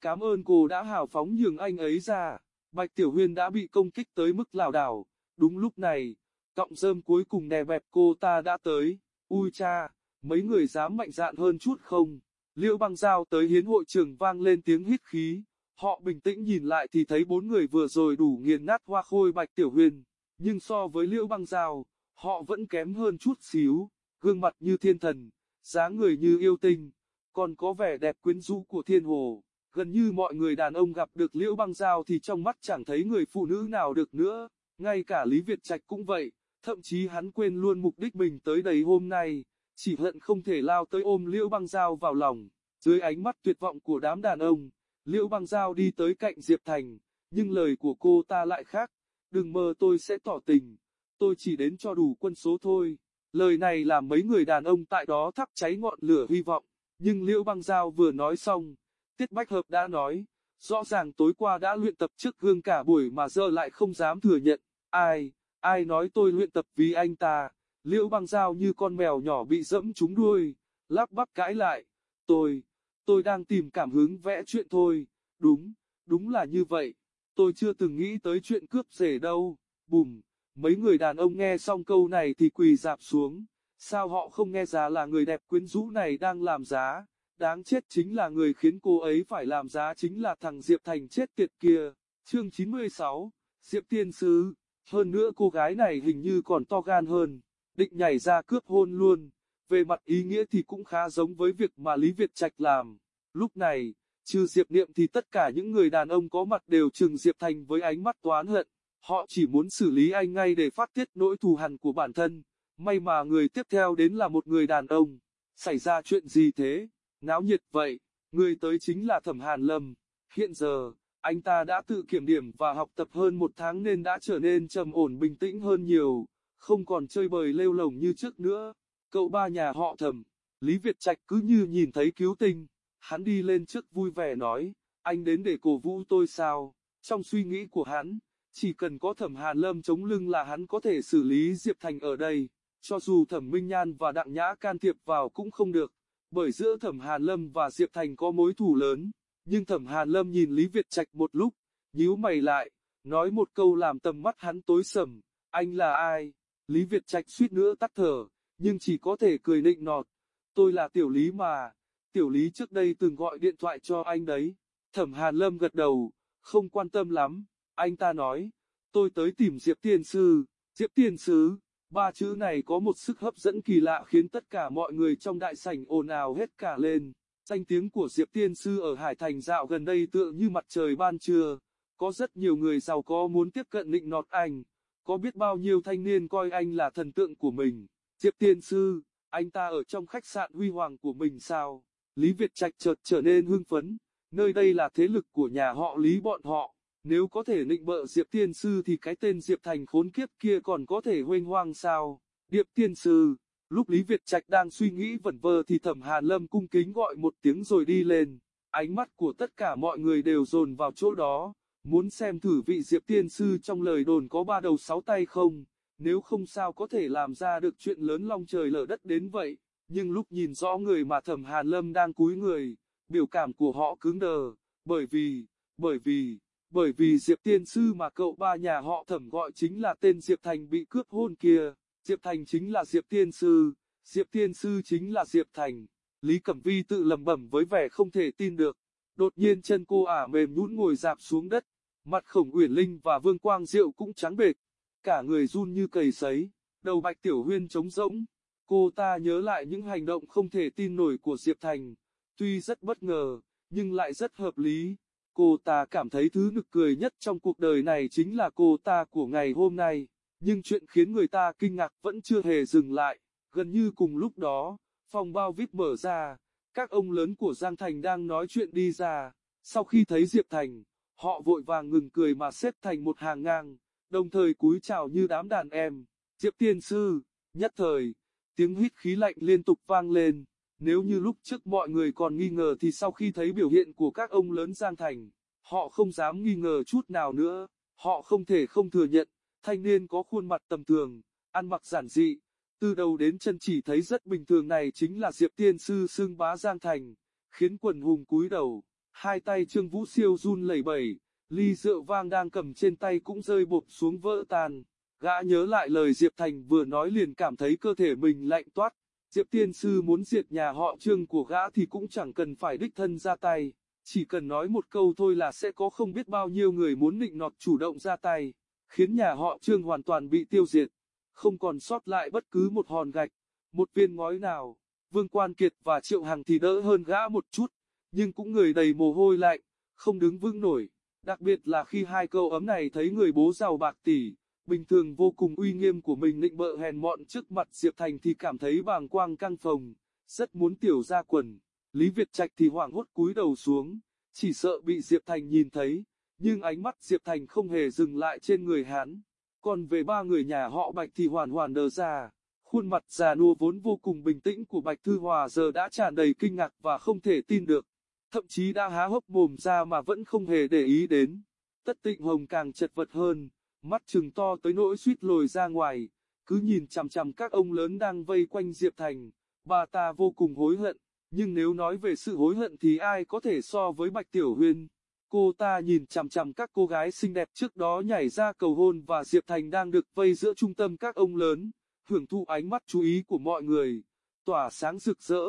Cảm ơn cô đã hào phóng nhường anh ấy ra. Bạch Tiểu Huyên đã bị công kích tới mức lảo đảo. Đúng lúc này, cọng rơm cuối cùng đè bẹp cô ta đã tới. Ui cha, mấy người dám mạnh dạn hơn chút không? Liễu băng giao tới hiến hội trường vang lên tiếng hít khí. Họ bình tĩnh nhìn lại thì thấy bốn người vừa rồi đủ nghiền nát hoa khôi Bạch Tiểu huyền, nhưng so với liễu băng giao, họ vẫn kém hơn chút xíu, gương mặt như thiên thần, dáng người như yêu tinh, còn có vẻ đẹp quyến rũ của thiên hồ. Gần như mọi người đàn ông gặp được liễu băng giao thì trong mắt chẳng thấy người phụ nữ nào được nữa, ngay cả Lý Việt Trạch cũng vậy, thậm chí hắn quên luôn mục đích mình tới đây hôm nay, chỉ hận không thể lao tới ôm liễu băng giao vào lòng. Dưới ánh mắt tuyệt vọng của đám đàn ông, liễu băng giao đi tới cạnh Diệp Thành, nhưng lời của cô ta lại khác, đừng mơ tôi sẽ tỏ tình, tôi chỉ đến cho đủ quân số thôi. Lời này làm mấy người đàn ông tại đó thắp cháy ngọn lửa hy vọng, nhưng Liễu Băng Giao vừa nói xong, Tiết Bách Hợp đã nói, rõ ràng tối qua đã luyện tập trước gương cả buổi mà giờ lại không dám thừa nhận, ai, ai nói tôi luyện tập vì anh ta, Liễu Băng dao như con mèo nhỏ bị dẫm trúng đuôi, lắp bắp cãi lại, tôi, tôi đang tìm cảm hứng vẽ chuyện thôi, đúng, đúng là như vậy. Tôi chưa từng nghĩ tới chuyện cướp rể đâu. Bùm, mấy người đàn ông nghe xong câu này thì quỳ dạp xuống. Sao họ không nghe ra là người đẹp quyến rũ này đang làm giá? Đáng chết chính là người khiến cô ấy phải làm giá chính là thằng Diệp Thành chết tiệt kia. Chương 96, Diệp Tiên Sứ. Hơn nữa cô gái này hình như còn to gan hơn. Định nhảy ra cướp hôn luôn. Về mặt ý nghĩa thì cũng khá giống với việc mà Lý Việt Trạch làm. Lúc này, Trừ Diệp Niệm thì tất cả những người đàn ông có mặt đều trừng Diệp Thành với ánh mắt toán hận. Họ chỉ muốn xử lý anh ngay để phát tiết nỗi thù hằn của bản thân. May mà người tiếp theo đến là một người đàn ông. Xảy ra chuyện gì thế? Náo nhiệt vậy. Người tới chính là Thẩm Hàn Lâm. Hiện giờ, anh ta đã tự kiểm điểm và học tập hơn một tháng nên đã trở nên trầm ổn bình tĩnh hơn nhiều. Không còn chơi bời lêu lồng như trước nữa. Cậu ba nhà họ Thẩm, Lý Việt Trạch cứ như nhìn thấy cứu tinh. Hắn đi lên trước vui vẻ nói, anh đến để cổ vũ tôi sao? Trong suy nghĩ của hắn, Chỉ cần có thẩm Hàn Lâm chống lưng là hắn có thể xử lý Diệp Thành ở đây, cho dù thẩm Minh Nhan và Đặng Nhã can thiệp vào cũng không được, bởi giữa thẩm Hàn Lâm và Diệp Thành có mối thù lớn, nhưng thẩm Hàn Lâm nhìn Lý Việt Trạch một lúc, nhíu mày lại, nói một câu làm tầm mắt hắn tối sầm, anh là ai? Lý Việt Trạch suýt nữa tắt thở, nhưng chỉ có thể cười nịnh nọt, tôi là Tiểu Lý mà, Tiểu Lý trước đây từng gọi điện thoại cho anh đấy. Thẩm Hàn Lâm gật đầu, không quan tâm lắm, anh ta nói, tôi tới tìm Diệp Tiên Sư, Diệp Tiên Sư, ba chữ này có một sức hấp dẫn kỳ lạ khiến tất cả mọi người trong đại sảnh ồn ào hết cả lên. Danh tiếng của Diệp Tiên Sư ở Hải Thành dạo gần đây tựa như mặt trời ban trưa, có rất nhiều người giàu có muốn tiếp cận nịnh nọt anh, có biết bao nhiêu thanh niên coi anh là thần tượng của mình. Diệp Tiên Sư, anh ta ở trong khách sạn huy hoàng của mình sao? Lý Việt Trạch chợt trở nên hưng phấn, nơi đây là thế lực của nhà họ Lý bọn họ, nếu có thể nịnh bợ Diệp Tiên Sư thì cái tên Diệp Thành khốn kiếp kia còn có thể huênh hoang sao? Diệp Tiên Sư, lúc Lý Việt Trạch đang suy nghĩ vẩn vơ thì Thẩm Hàn Lâm cung kính gọi một tiếng rồi đi lên, ánh mắt của tất cả mọi người đều dồn vào chỗ đó, muốn xem thử vị Diệp Tiên Sư trong lời đồn có ba đầu sáu tay không, nếu không sao có thể làm ra được chuyện lớn long trời lở đất đến vậy. Nhưng lúc nhìn rõ người mà thẩm Hàn Lâm đang cúi người, biểu cảm của họ cứng đờ, bởi vì, bởi vì, bởi vì Diệp Tiên Sư mà cậu ba nhà họ thẩm gọi chính là tên Diệp Thành bị cướp hôn kia, Diệp Thành chính là Diệp Tiên Sư, Diệp Tiên Sư chính là Diệp Thành, Lý Cẩm Vi tự lầm bẩm với vẻ không thể tin được, đột nhiên chân cô ả mềm nhũn ngồi dạp xuống đất, mặt khổng uyển linh và vương quang diệu cũng trắng bệch, cả người run như cầy sấy, đầu bạch tiểu huyên trống rỗng. Cô ta nhớ lại những hành động không thể tin nổi của Diệp Thành, tuy rất bất ngờ, nhưng lại rất hợp lý. Cô ta cảm thấy thứ nực cười nhất trong cuộc đời này chính là cô ta của ngày hôm nay, nhưng chuyện khiến người ta kinh ngạc vẫn chưa hề dừng lại. Gần như cùng lúc đó, phòng bao VIP mở ra, các ông lớn của Giang Thành đang nói chuyện đi ra. Sau khi thấy Diệp Thành, họ vội vàng ngừng cười mà xếp thành một hàng ngang, đồng thời cúi chào như đám đàn em. Diệp Tiên Sư, nhất thời, Tiếng hít khí lạnh liên tục vang lên. Nếu như lúc trước mọi người còn nghi ngờ thì sau khi thấy biểu hiện của các ông lớn Giang Thành, họ không dám nghi ngờ chút nào nữa. Họ không thể không thừa nhận, thanh niên có khuôn mặt tầm thường, ăn mặc giản dị, từ đầu đến chân chỉ thấy rất bình thường này chính là Diệp Tiên Sư xương bá Giang Thành, khiến quần hùng cúi đầu, hai tay Trương Vũ Siêu run lẩy bẩy, ly rượu vang đang cầm trên tay cũng rơi bột xuống vỡ tan. Gã nhớ lại lời Diệp Thành vừa nói liền cảm thấy cơ thể mình lạnh toát. Diệp Tiên Sư muốn diệt nhà họ trương của gã thì cũng chẳng cần phải đích thân ra tay. Chỉ cần nói một câu thôi là sẽ có không biết bao nhiêu người muốn nịnh nọt chủ động ra tay, khiến nhà họ trương hoàn toàn bị tiêu diệt. Không còn sót lại bất cứ một hòn gạch, một viên ngói nào. Vương Quan Kiệt và Triệu Hằng thì đỡ hơn gã một chút, nhưng cũng người đầy mồ hôi lạnh, không đứng vững nổi. Đặc biệt là khi hai câu ấm này thấy người bố giàu bạc tỷ, bình thường vô cùng uy nghiêm của mình nịnh bợ hèn mọn trước mặt Diệp Thành thì cảm thấy bàng quang căng phồng, rất muốn tiểu ra quần. Lý Việt Trạch thì hoảng hốt cúi đầu xuống, chỉ sợ bị Diệp Thành nhìn thấy, nhưng ánh mắt Diệp Thành không hề dừng lại trên người hắn. Còn về ba người nhà họ Bạch thì hoàn hoàn đờ ra, khuôn mặt già nua vốn vô cùng bình tĩnh của Bạch Thư Hòa giờ đã tràn đầy kinh ngạc và không thể tin được. Thậm chí đã há hốc mồm ra mà vẫn không hề để ý đến. Tất tịnh hồng càng chật vật hơn mắt trừng to tới nỗi suýt lồi ra ngoài, cứ nhìn chằm chằm các ông lớn đang vây quanh Diệp Thành, bà ta vô cùng hối hận, nhưng nếu nói về sự hối hận thì ai có thể so với Bạch Tiểu Huyên. Cô ta nhìn chằm chằm các cô gái xinh đẹp trước đó nhảy ra cầu hôn và Diệp Thành đang được vây giữa trung tâm các ông lớn, hưởng thụ ánh mắt chú ý của mọi người, tỏa sáng rực rỡ,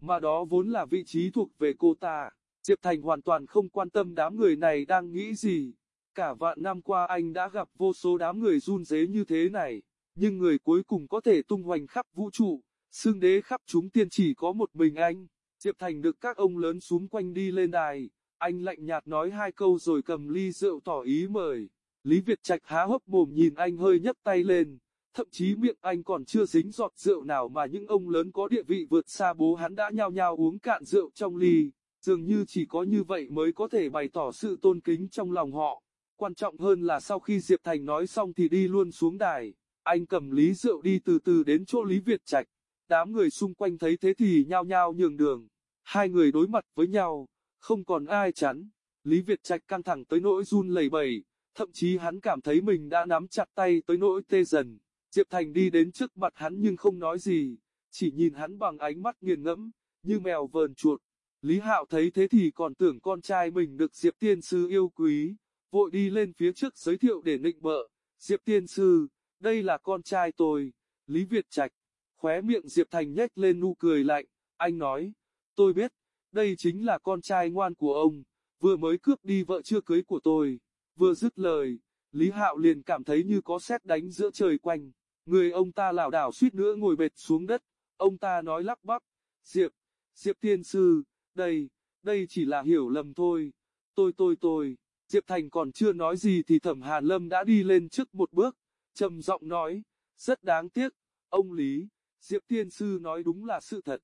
mà đó vốn là vị trí thuộc về cô ta. Diệp Thành hoàn toàn không quan tâm đám người này đang nghĩ gì. Cả vạn năm qua anh đã gặp vô số đám người run rế như thế này, nhưng người cuối cùng có thể tung hoành khắp vũ trụ, xương đế khắp chúng tiên chỉ có một mình anh. Diệp Thành được các ông lớn xúm quanh đi lên đài, anh lạnh nhạt nói hai câu rồi cầm ly rượu tỏ ý mời. Lý Việt Trạch há hốc mồm nhìn anh hơi nhấc tay lên, thậm chí miệng anh còn chưa dính giọt rượu nào mà những ông lớn có địa vị vượt xa bố hắn đã nhao nhao uống cạn rượu trong ly, dường như chỉ có như vậy mới có thể bày tỏ sự tôn kính trong lòng họ. Quan trọng hơn là sau khi Diệp Thành nói xong thì đi luôn xuống đài, anh cầm lý rượu đi từ từ đến chỗ Lý Việt Trạch. Đám người xung quanh thấy thế thì nhao nhao nhường đường. Hai người đối mặt với nhau, không còn ai chắn. Lý Việt Trạch căng thẳng tới nỗi run lẩy bẩy, Thậm chí hắn cảm thấy mình đã nắm chặt tay tới nỗi tê dần. Diệp Thành đi đến trước mặt hắn nhưng không nói gì, chỉ nhìn hắn bằng ánh mắt nghiền ngẫm, như mèo vờn chuột. Lý Hạo thấy thế thì còn tưởng con trai mình được Diệp Tiên Sư yêu quý, vội đi lên phía trước giới thiệu để nịnh bợ. Diệp Tiên Sư, đây là con trai tôi, Lý Việt Trạch. Khóe miệng Diệp Thành nhếch lên nụ cười lạnh, anh nói, tôi biết, đây chính là con trai ngoan của ông, vừa mới cướp đi vợ chưa cưới của tôi. Vừa dứt lời, Lý Hạo liền cảm thấy như có sét đánh giữa trời quanh, người ông ta lảo đảo suýt nữa ngồi bệt xuống đất, ông ta nói lắp bắp, Diệp, Diệp Thiên Sư, đây, đây chỉ là hiểu lầm thôi, tôi tôi tôi, Diệp Thành còn chưa nói gì thì Thẩm Hàn Lâm đã đi lên trước một bước, trầm giọng nói, rất đáng tiếc, ông Lý, Diệp Thiên Sư nói đúng là sự thật.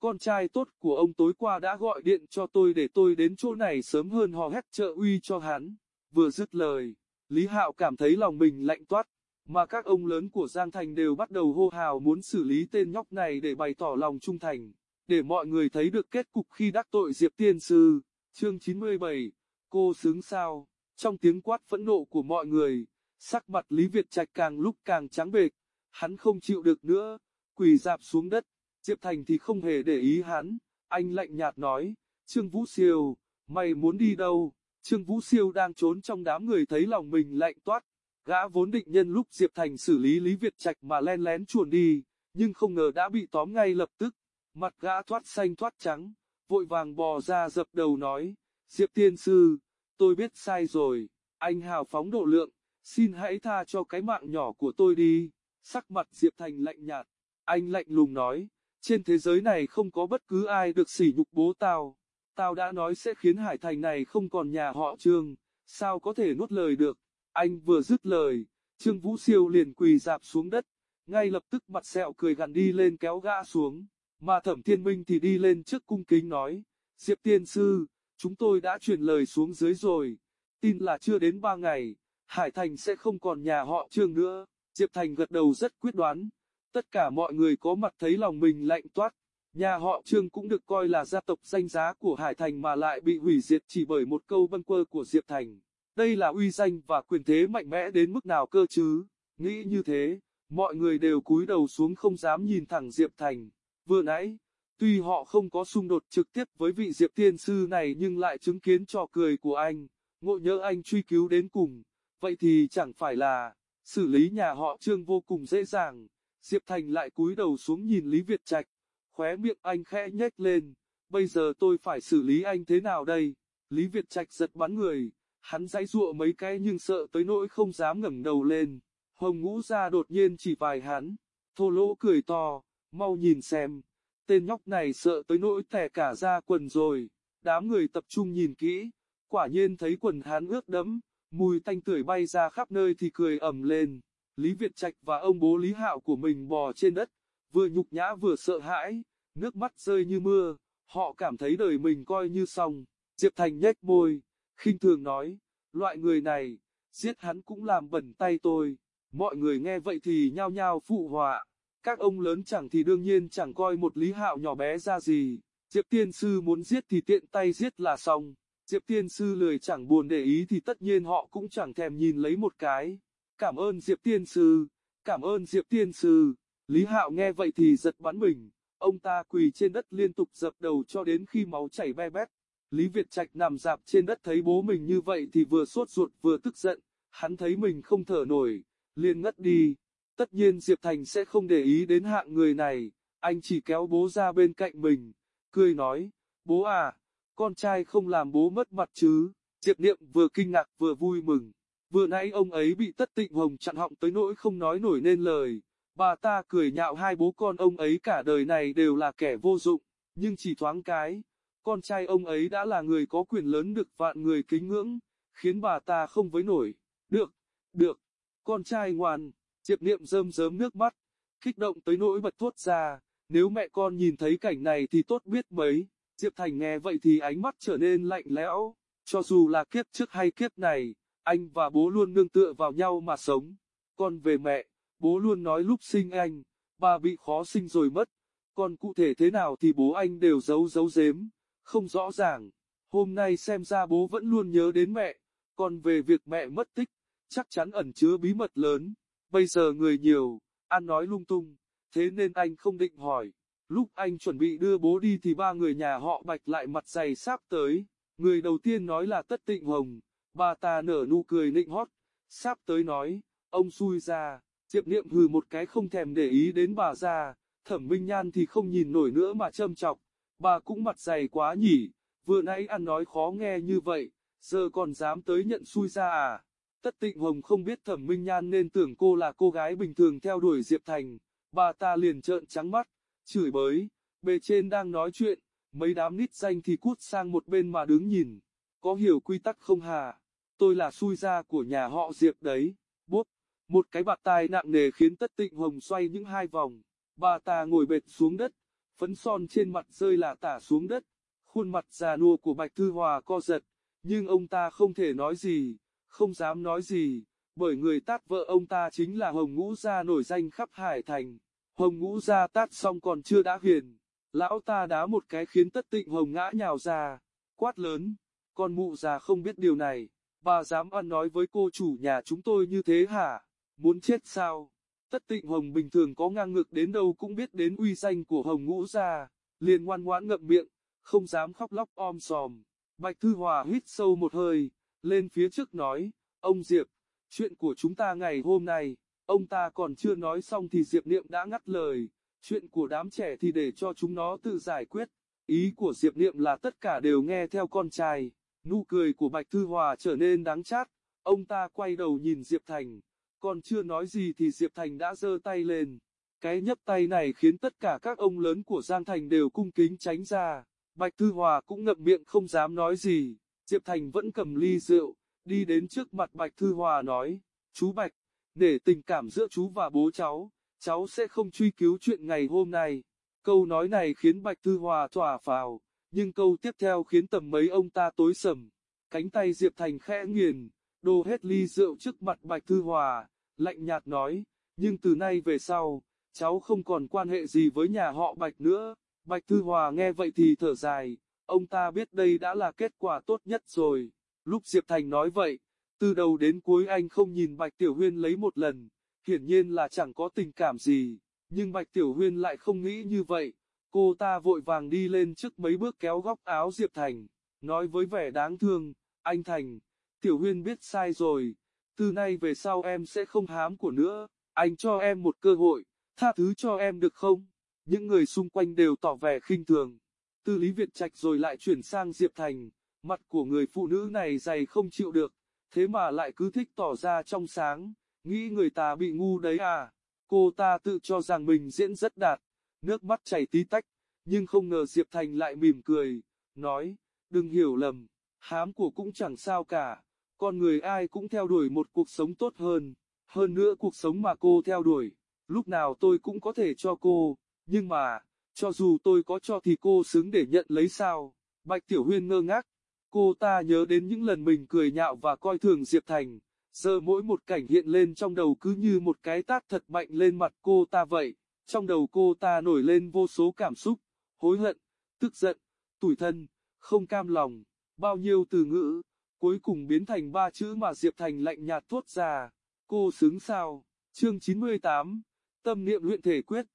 Con trai tốt của ông tối qua đã gọi điện cho tôi để tôi đến chỗ này sớm hơn hò hét trợ uy cho hắn. Vừa dứt lời, Lý Hạo cảm thấy lòng mình lạnh toát, mà các ông lớn của Giang Thành đều bắt đầu hô hào muốn xử lý tên nhóc này để bày tỏ lòng trung thành, để mọi người thấy được kết cục khi đắc tội Diệp Tiên Sư. Chương 97, cô sướng sao, trong tiếng quát phẫn nộ của mọi người, sắc mặt Lý Việt Trạch càng lúc càng trắng bệch, hắn không chịu được nữa, quỳ dạp xuống đất, Diệp Thành thì không hề để ý hắn, anh lạnh nhạt nói, Trương Vũ Siêu, mày muốn đi đâu? Trương Vũ Siêu đang trốn trong đám người thấy lòng mình lạnh toát, gã vốn định nhân lúc Diệp Thành xử lý Lý Việt Trạch mà len lén chuồn đi, nhưng không ngờ đã bị tóm ngay lập tức, mặt gã thoát xanh thoát trắng, vội vàng bò ra dập đầu nói, Diệp Tiên Sư, tôi biết sai rồi, anh hào phóng độ lượng, xin hãy tha cho cái mạng nhỏ của tôi đi, sắc mặt Diệp Thành lạnh nhạt, anh lạnh lùng nói, trên thế giới này không có bất cứ ai được sỉ nhục bố tao. Tao đã nói sẽ khiến Hải Thành này không còn nhà họ Trương, sao có thể nuốt lời được. Anh vừa dứt lời, Trương Vũ Siêu liền quỳ dạp xuống đất, ngay lập tức mặt sẹo cười gằn đi lên kéo gã xuống, mà Thẩm Thiên Minh thì đi lên trước cung kính nói, Diệp Tiên Sư, chúng tôi đã truyền lời xuống dưới rồi, tin là chưa đến ba ngày, Hải Thành sẽ không còn nhà họ Trương nữa, Diệp Thành gật đầu rất quyết đoán, Tất cả mọi người có mặt thấy lòng mình lạnh toát. Nhà họ Trương cũng được coi là gia tộc danh giá của Hải Thành mà lại bị hủy diệt chỉ bởi một câu bâng quơ của Diệp Thành. Đây là uy danh và quyền thế mạnh mẽ đến mức nào cơ chứ? Nghĩ như thế, mọi người đều cúi đầu xuống không dám nhìn thẳng Diệp Thành. Vừa nãy, tuy họ không có xung đột trực tiếp với vị Diệp Tiên Sư này nhưng lại chứng kiến trò cười của anh, ngộ nhớ anh truy cứu đến cùng. Vậy thì chẳng phải là, xử lý nhà họ Trương vô cùng dễ dàng. Diệp Thành lại cúi đầu xuống nhìn Lý Việt Trạch, khóe miệng anh khẽ nhếch lên, bây giờ tôi phải xử lý anh thế nào đây? Lý Việt Trạch giật bắn người, hắn giãy giụa mấy cái nhưng sợ tới nỗi không dám ngẩng đầu lên. Hồng ngũ ra đột nhiên chỉ vài hắn, thô lỗ cười to, mau nhìn xem, tên nhóc này sợ tới nỗi tè cả ra quần rồi, đám người tập trung nhìn kỹ, quả nhiên thấy quần hắn ướt đẫm, mùi tanh tưởi bay ra khắp nơi thì cười ầm lên. Lý Việt Trạch và ông bố Lý Hạo của mình bò trên đất, vừa nhục nhã vừa sợ hãi, nước mắt rơi như mưa, họ cảm thấy đời mình coi như xong. Diệp Thành nhếch môi, khinh thường nói, loại người này, giết hắn cũng làm bẩn tay tôi. Mọi người nghe vậy thì nhao nhao phụ họa, các ông lớn chẳng thì đương nhiên chẳng coi một Lý Hạo nhỏ bé ra gì. Diệp Tiên Sư muốn giết thì tiện tay giết là xong. Diệp Tiên Sư lười chẳng buồn để ý thì tất nhiên họ cũng chẳng thèm nhìn lấy một cái. Cảm ơn Diệp Tiên Sư, cảm ơn Diệp Tiên Sư. Lý Hạo nghe vậy thì giật bắn mình, ông ta quỳ trên đất liên tục dập đầu cho đến khi máu chảy be bét. Lý Việt Trạch nằm dạp trên đất thấy bố mình như vậy thì vừa sốt ruột vừa tức giận, hắn thấy mình không thở nổi, liền ngất đi. Tất nhiên Diệp Thành sẽ không để ý đến hạng người này, anh chỉ kéo bố ra bên cạnh mình, cười nói, bố à, con trai không làm bố mất mặt chứ. Diệp Niệm vừa kinh ngạc vừa vui mừng. Vừa nãy ông ấy bị tất tịnh hồng chặn họng tới nỗi không nói nổi nên lời. Bà ta cười nhạo hai bố con ông ấy cả đời này đều là kẻ vô dụng, nhưng chỉ thoáng cái. Con trai ông ấy đã là người có quyền lớn được vạn người kính ngưỡng, khiến bà ta không với nổi. Được, được, con trai ngoan, Diệp Niệm rơm rớm nước mắt, kích động tới nỗi bật thốt ra, nếu mẹ con nhìn thấy cảnh này thì tốt biết mấy. Diệp Thành nghe vậy thì ánh mắt trở nên lạnh lẽo, cho dù là kiếp trước hay kiếp này, anh và bố luôn nương tựa vào nhau mà sống. Còn về mẹ, bố luôn nói lúc sinh anh, bà bị khó sinh rồi mất. Còn cụ thể thế nào thì bố anh đều giấu giấu giếm, không rõ ràng. Hôm nay xem ra bố vẫn luôn nhớ đến mẹ. Còn về việc mẹ mất tích, chắc chắn ẩn chứa bí mật lớn. Bây giờ người nhiều, ăn nói lung tung, thế nên anh không định hỏi. Lúc anh chuẩn bị đưa bố đi thì ba người nhà họ Bạch lại mặt dày sáp tới. Người đầu tiên nói là Tất Tịnh Hồng, bà ta nở nụ cười nịnh hót, sắp tới nói, ông xui ra, Diệp Niệm hừ một cái không thèm để ý đến bà ra, Thẩm Minh Nhan thì không nhìn nổi nữa mà châm chọc, bà cũng mặt dày quá nhỉ, vừa nãy ăn nói khó nghe như vậy, giờ còn dám tới nhận xui ra à. Tất Tịnh Hồng không biết Thẩm Minh Nhan nên tưởng cô là cô gái bình thường theo đuổi Diệp Thành, bà ta liền trợn trắng mắt, chửi bới, bề trên đang nói chuyện, mấy đám nít danh thì cút sang một bên mà đứng nhìn, có hiểu quy tắc không hà, tôi là xui gia của nhà họ Diệp đấy, bốp, một cái bạt tai nặng nề khiến Tất Tịnh Hồng xoay những hai vòng, bà ta ngồi bệt xuống đất, phấn son trên mặt rơi là tả xuống đất, khuôn mặt già nua của Bạch Thư Hòa co giật, nhưng ông ta không thể nói gì, không dám nói gì, bởi người tát vợ ông ta chính là Hồng Ngũ Gia nổi danh khắp Hải Thành. Hồng Ngũ Gia tát xong còn chưa đã huyền, lão ta đá một cái khiến tất tịnh Hồng ngã nhào ra, quát lớn, con mụ già không biết điều này, bà dám ăn nói với cô chủ nhà chúng tôi như thế hả, muốn chết sao? Tất tịnh Hồng bình thường có ngang ngược đến đâu cũng biết đến uy danh của Hồng Ngũ Gia, liền ngoan ngoãn ngậm miệng, không dám khóc lóc om sòm. Bạch Thư Hòa hít sâu một hơi, lên phía trước nói, ông Diệp, chuyện của chúng ta ngày hôm nay, ông ta còn chưa nói xong thì Diệp Niệm đã ngắt lời, chuyện của đám trẻ thì để cho chúng nó tự giải quyết, ý của Diệp Niệm là tất cả đều nghe theo con trai, nụ cười của Bạch Thư Hòa trở nên đáng chát, ông ta quay đầu nhìn Diệp Thành, còn chưa nói gì thì Diệp Thành đã giơ tay lên, cái nhấp tay này khiến tất cả các ông lớn của Giang Thành đều cung kính tránh ra. Bạch Thư Hòa cũng ngậm miệng không dám nói gì, Diệp Thành vẫn cầm ly rượu, đi đến trước mặt Bạch Thư Hòa nói, chú Bạch, để tình cảm giữa chú và bố cháu, cháu sẽ không truy cứu chuyện ngày hôm nay. Câu nói này khiến Bạch Thư Hòa thỏa phào, nhưng câu tiếp theo khiến tầm mấy ông ta tối sầm. Cánh tay Diệp Thành khẽ nghiền, đổ hết ly rượu trước mặt Bạch Thư Hòa, lạnh nhạt nói, nhưng từ nay về sau, cháu không còn quan hệ gì với nhà họ Bạch nữa. Bạch Thư Hòa nghe vậy thì thở dài, ông ta biết đây đã là kết quả tốt nhất rồi. Lúc Diệp Thành nói vậy, từ đầu đến cuối anh không nhìn Bạch Tiểu Huyên lấy một lần, hiển nhiên là chẳng có tình cảm gì, nhưng Bạch Tiểu Huyên lại không nghĩ như vậy. Cô ta vội vàng đi lên trước mấy bước kéo góc áo Diệp Thành, nói với vẻ đáng thương, anh Thành, Tiểu Huyên biết sai rồi, từ nay về sau em sẽ không hám của nữa, anh cho em một cơ hội, tha thứ cho em được không? Những người xung quanh đều tỏ vẻ khinh thường. Tư Lý Việt Trạch rồi lại chuyển sang Diệp Thành, mặt của người phụ nữ này dày không chịu được, thế mà lại cứ thích tỏ ra trong sáng, nghĩ người ta bị ngu đấy à. Cô ta tự cho rằng mình diễn rất đạt, nước mắt chảy tí tách, nhưng không ngờ Diệp Thành lại mỉm cười, nói, đừng hiểu lầm, hám của cũng chẳng sao cả, con người ai cũng theo đuổi một cuộc sống tốt hơn, hơn nữa cuộc sống mà cô theo đuổi, lúc nào tôi cũng có thể cho cô. Nhưng mà, cho dù tôi có cho thì cô xứng để nhận lấy sao? Bạch Tiểu Huyên ngơ ngác. Cô ta nhớ đến những lần mình cười nhạo và coi thường Diệp Thành. Giờ mỗi một cảnh hiện lên trong đầu cứ như một cái tát thật mạnh lên mặt cô ta vậy. Trong đầu cô ta nổi lên vô số cảm xúc, hối hận, tức giận, tủi thân, không cam lòng, bao nhiêu từ ngữ, cuối cùng biến thành ba chữ mà Diệp Thành lạnh nhạt thốt ra. Cô xứng sao? Chương 98 Tâm niệm luyện thể quyết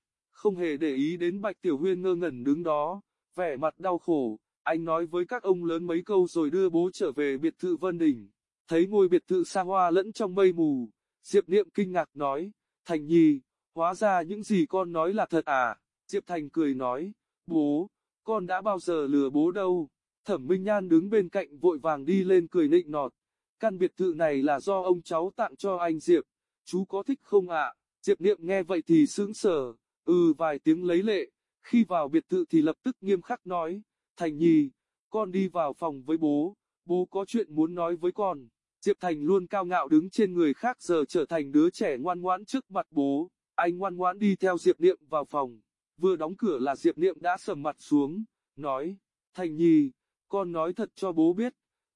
không hề để ý đến Bạch Tiểu Huyên ngơ ngẩn đứng đó, vẻ mặt đau khổ, anh nói với các ông lớn mấy câu rồi đưa bố trở về biệt thự Vân Đình. Thấy ngôi biệt thự xa hoa lẫn trong mây mù, Diệp Niệm kinh ngạc nói, Thành Nhi, hóa ra những gì con nói là thật à? Diệp Thành cười nói, bố, con đã bao giờ lừa bố đâu. Thẩm Minh Nhan đứng bên cạnh vội vàng đi lên cười nịnh nọt. Căn biệt thự này là do ông cháu tặng cho anh Diệp, chú có thích không ạ? Diệp Niệm nghe vậy thì sững sờ, Ừ vài tiếng lấy lệ, khi vào biệt thự thì lập tức nghiêm khắc nói, Thành Nhi, con đi vào phòng với bố, bố có chuyện muốn nói với con. Diệp Thành luôn cao ngạo đứng trên người khác giờ trở thành đứa trẻ ngoan ngoãn trước mặt bố, anh ngoan ngoãn đi theo Diệp Niệm vào phòng, vừa đóng cửa là Diệp Niệm đã sầm mặt xuống, nói, Thành Nhi, con nói thật cho bố biết,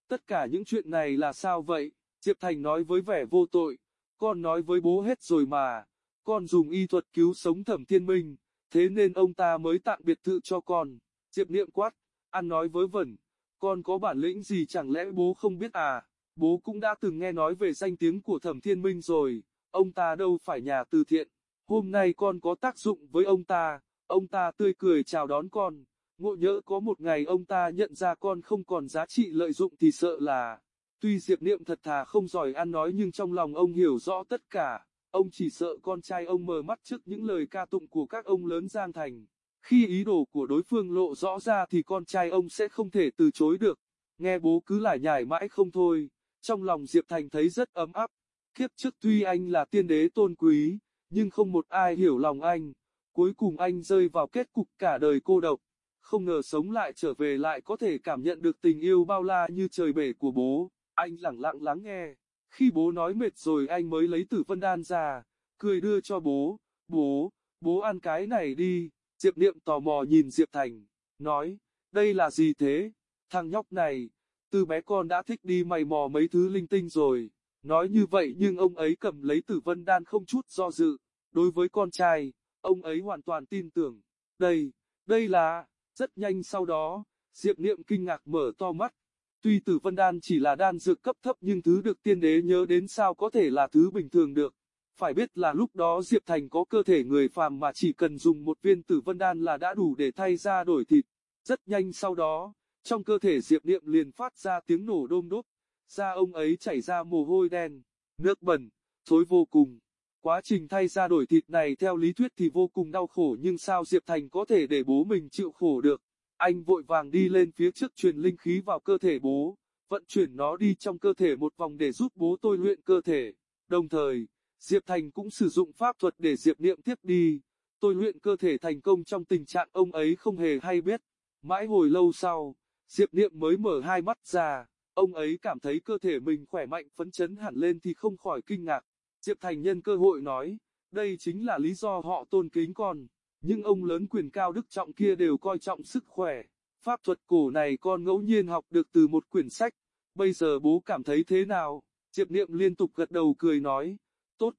tất cả những chuyện này là sao vậy, Diệp Thành nói với vẻ vô tội, con nói với bố hết rồi mà, con dùng y thuật cứu sống thẩm thiên minh, thế nên ông ta mới tặng biệt thự cho con. Diệp niệm quát, ăn nói với vẩn, con có bản lĩnh gì chẳng lẽ bố không biết à? bố cũng đã từng nghe nói về danh tiếng của Thẩm Thiên Minh rồi, ông ta đâu phải nhà từ thiện, hôm nay con có tác dụng với ông ta, ông ta tươi cười chào đón con, ngộ nhỡ có một ngày ông ta nhận ra con không còn giá trị lợi dụng thì sợ là, tuy Diệp Niệm thật thà không giỏi ăn nói nhưng trong lòng ông hiểu rõ tất cả, ông chỉ sợ con trai ông mờ mắt trước những lời ca tụng của các ông lớn Giang Thành. Khi ý đồ của đối phương lộ rõ ra thì con trai ông sẽ không thể từ chối được. Nghe bố cứ lải nhải mãi không thôi, trong lòng Diệp Thành thấy rất ấm áp. Kiếp trước tuy anh là tiên đế tôn quý, nhưng không một ai hiểu lòng anh. Cuối cùng anh rơi vào kết cục cả đời cô độc. Không ngờ sống lại trở về lại có thể cảm nhận được tình yêu bao la như trời bể của bố. Anh lặng lặng lắng nghe. Khi bố nói mệt rồi anh mới lấy tử vân đan ra, cười đưa cho bố. Bố, bố ăn cái này đi. Diệp Niệm tò mò nhìn Diệp Thành, nói, đây là gì thế? Thằng nhóc này, từ bé con đã thích đi mày mò mấy thứ linh tinh rồi. Nói như vậy nhưng ông ấy cầm lấy tử vân đan không chút do dự. Đối với con trai, ông ấy hoàn toàn tin tưởng. Đây, đây là, rất nhanh sau đó, Diệp Niệm kinh ngạc mở to mắt. Tuy tử vân đan chỉ là đan dược cấp thấp nhưng thứ được tiên đế nhớ đến sao có thể là thứ bình thường được. Phải biết là lúc đó Diệp Thành có cơ thể người phàm mà chỉ cần dùng một viên tử vân đan là đã đủ để thay ra đổi thịt. Rất nhanh sau đó, trong cơ thể Diệp Niệm liền phát ra tiếng nổ đôm đốp, da ông ấy chảy ra mồ hôi đen, nước bẩn, thối vô cùng. Quá trình thay da đổi thịt này theo lý thuyết thì vô cùng đau khổ nhưng sao Diệp Thành có thể để bố mình chịu khổ được. Anh vội vàng đi lên phía trước truyền linh khí vào cơ thể bố, vận chuyển nó đi trong cơ thể một vòng để giúp bố tôi luyện cơ thể. Đồng thời, Diệp Thành cũng sử dụng pháp thuật để Diệp Niệm tiếp đi. Tôi luyện cơ thể thành công trong tình trạng ông ấy không hề hay biết. Mãi hồi lâu sau, Diệp Niệm mới mở hai mắt ra, ông ấy cảm thấy cơ thể mình khỏe mạnh phấn chấn hẳn lên thì không khỏi kinh ngạc. Diệp Thành nhân cơ hội nói, đây chính là lý do họ tôn kính con, nhưng ông lớn quyền cao đức trọng kia đều coi trọng sức khỏe. Pháp thuật cổ này con ngẫu nhiên học được từ một quyển sách, bây giờ bố cảm thấy thế nào? Diệp Niệm liên tục gật đầu cười nói, tốt,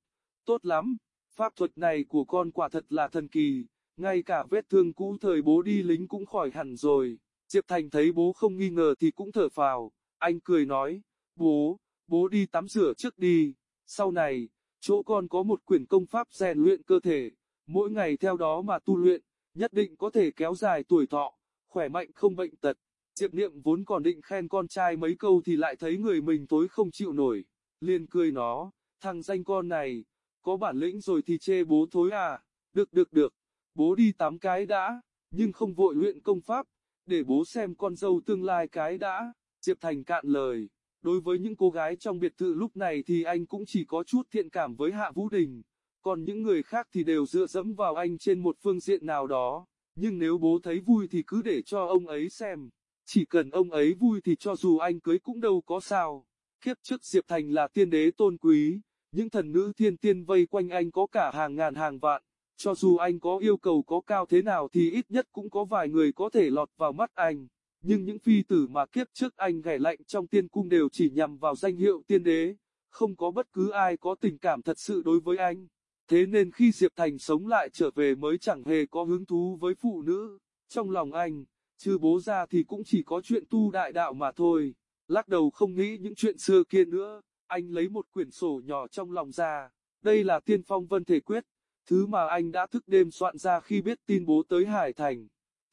tốt lắm, pháp thuật này của con quả thật là thần kỳ, ngay cả vết thương cũ thời bố đi lính cũng khỏi hẳn rồi. Diệp Thành thấy bố không nghi ngờ thì cũng thở phào, anh cười nói, bố, bố đi tắm rửa trước đi, sau này, chỗ con có một quyển công pháp rèn luyện cơ thể, mỗi ngày theo đó mà tu luyện, nhất định có thể kéo dài tuổi thọ, khỏe mạnh không bệnh tật. Diệp Niệm vốn còn định khen con trai mấy câu thì lại thấy người mình tối không chịu nổi, liền cười nó, thằng danh con này, có bản lĩnh rồi thì chê bố thối à, được được được, bố đi tắm cái đã, nhưng không vội luyện công pháp, để bố xem con dâu tương lai cái đã, Diệp Thành cạn lời. Đối với những cô gái trong biệt thự lúc này thì anh cũng chỉ có chút thiện cảm với Hạ Vũ Đình, còn những người khác thì đều dựa dẫm vào anh trên một phương diện nào đó, nhưng nếu bố thấy vui thì cứ để cho ông ấy xem, chỉ cần ông ấy vui thì cho dù anh cưới cũng đâu có sao. Kiếp trước Diệp Thành là tiên đế tôn quý, những thần nữ thiên tiên vây quanh anh có cả hàng ngàn hàng vạn, cho dù anh có yêu cầu có cao thế nào thì ít nhất cũng có vài người có thể lọt vào mắt anh. Nhưng những phi tử mà kiếp trước anh ghẻ lạnh trong tiên cung đều chỉ nhằm vào danh hiệu tiên đế, không có bất cứ ai có tình cảm thật sự đối với anh. Thế nên khi Diệp Thành sống lại trở về mới chẳng hề có hứng thú với phụ nữ. Trong lòng anh, trừ bố ra thì cũng chỉ có chuyện tu đại đạo mà thôi. Lắc đầu không nghĩ những chuyện xưa kia nữa, anh lấy một quyển sổ nhỏ trong lòng ra. Đây là tiên phong vân thể quyết, thứ mà anh đã thức đêm soạn ra khi biết tin bố tới Hải Thành.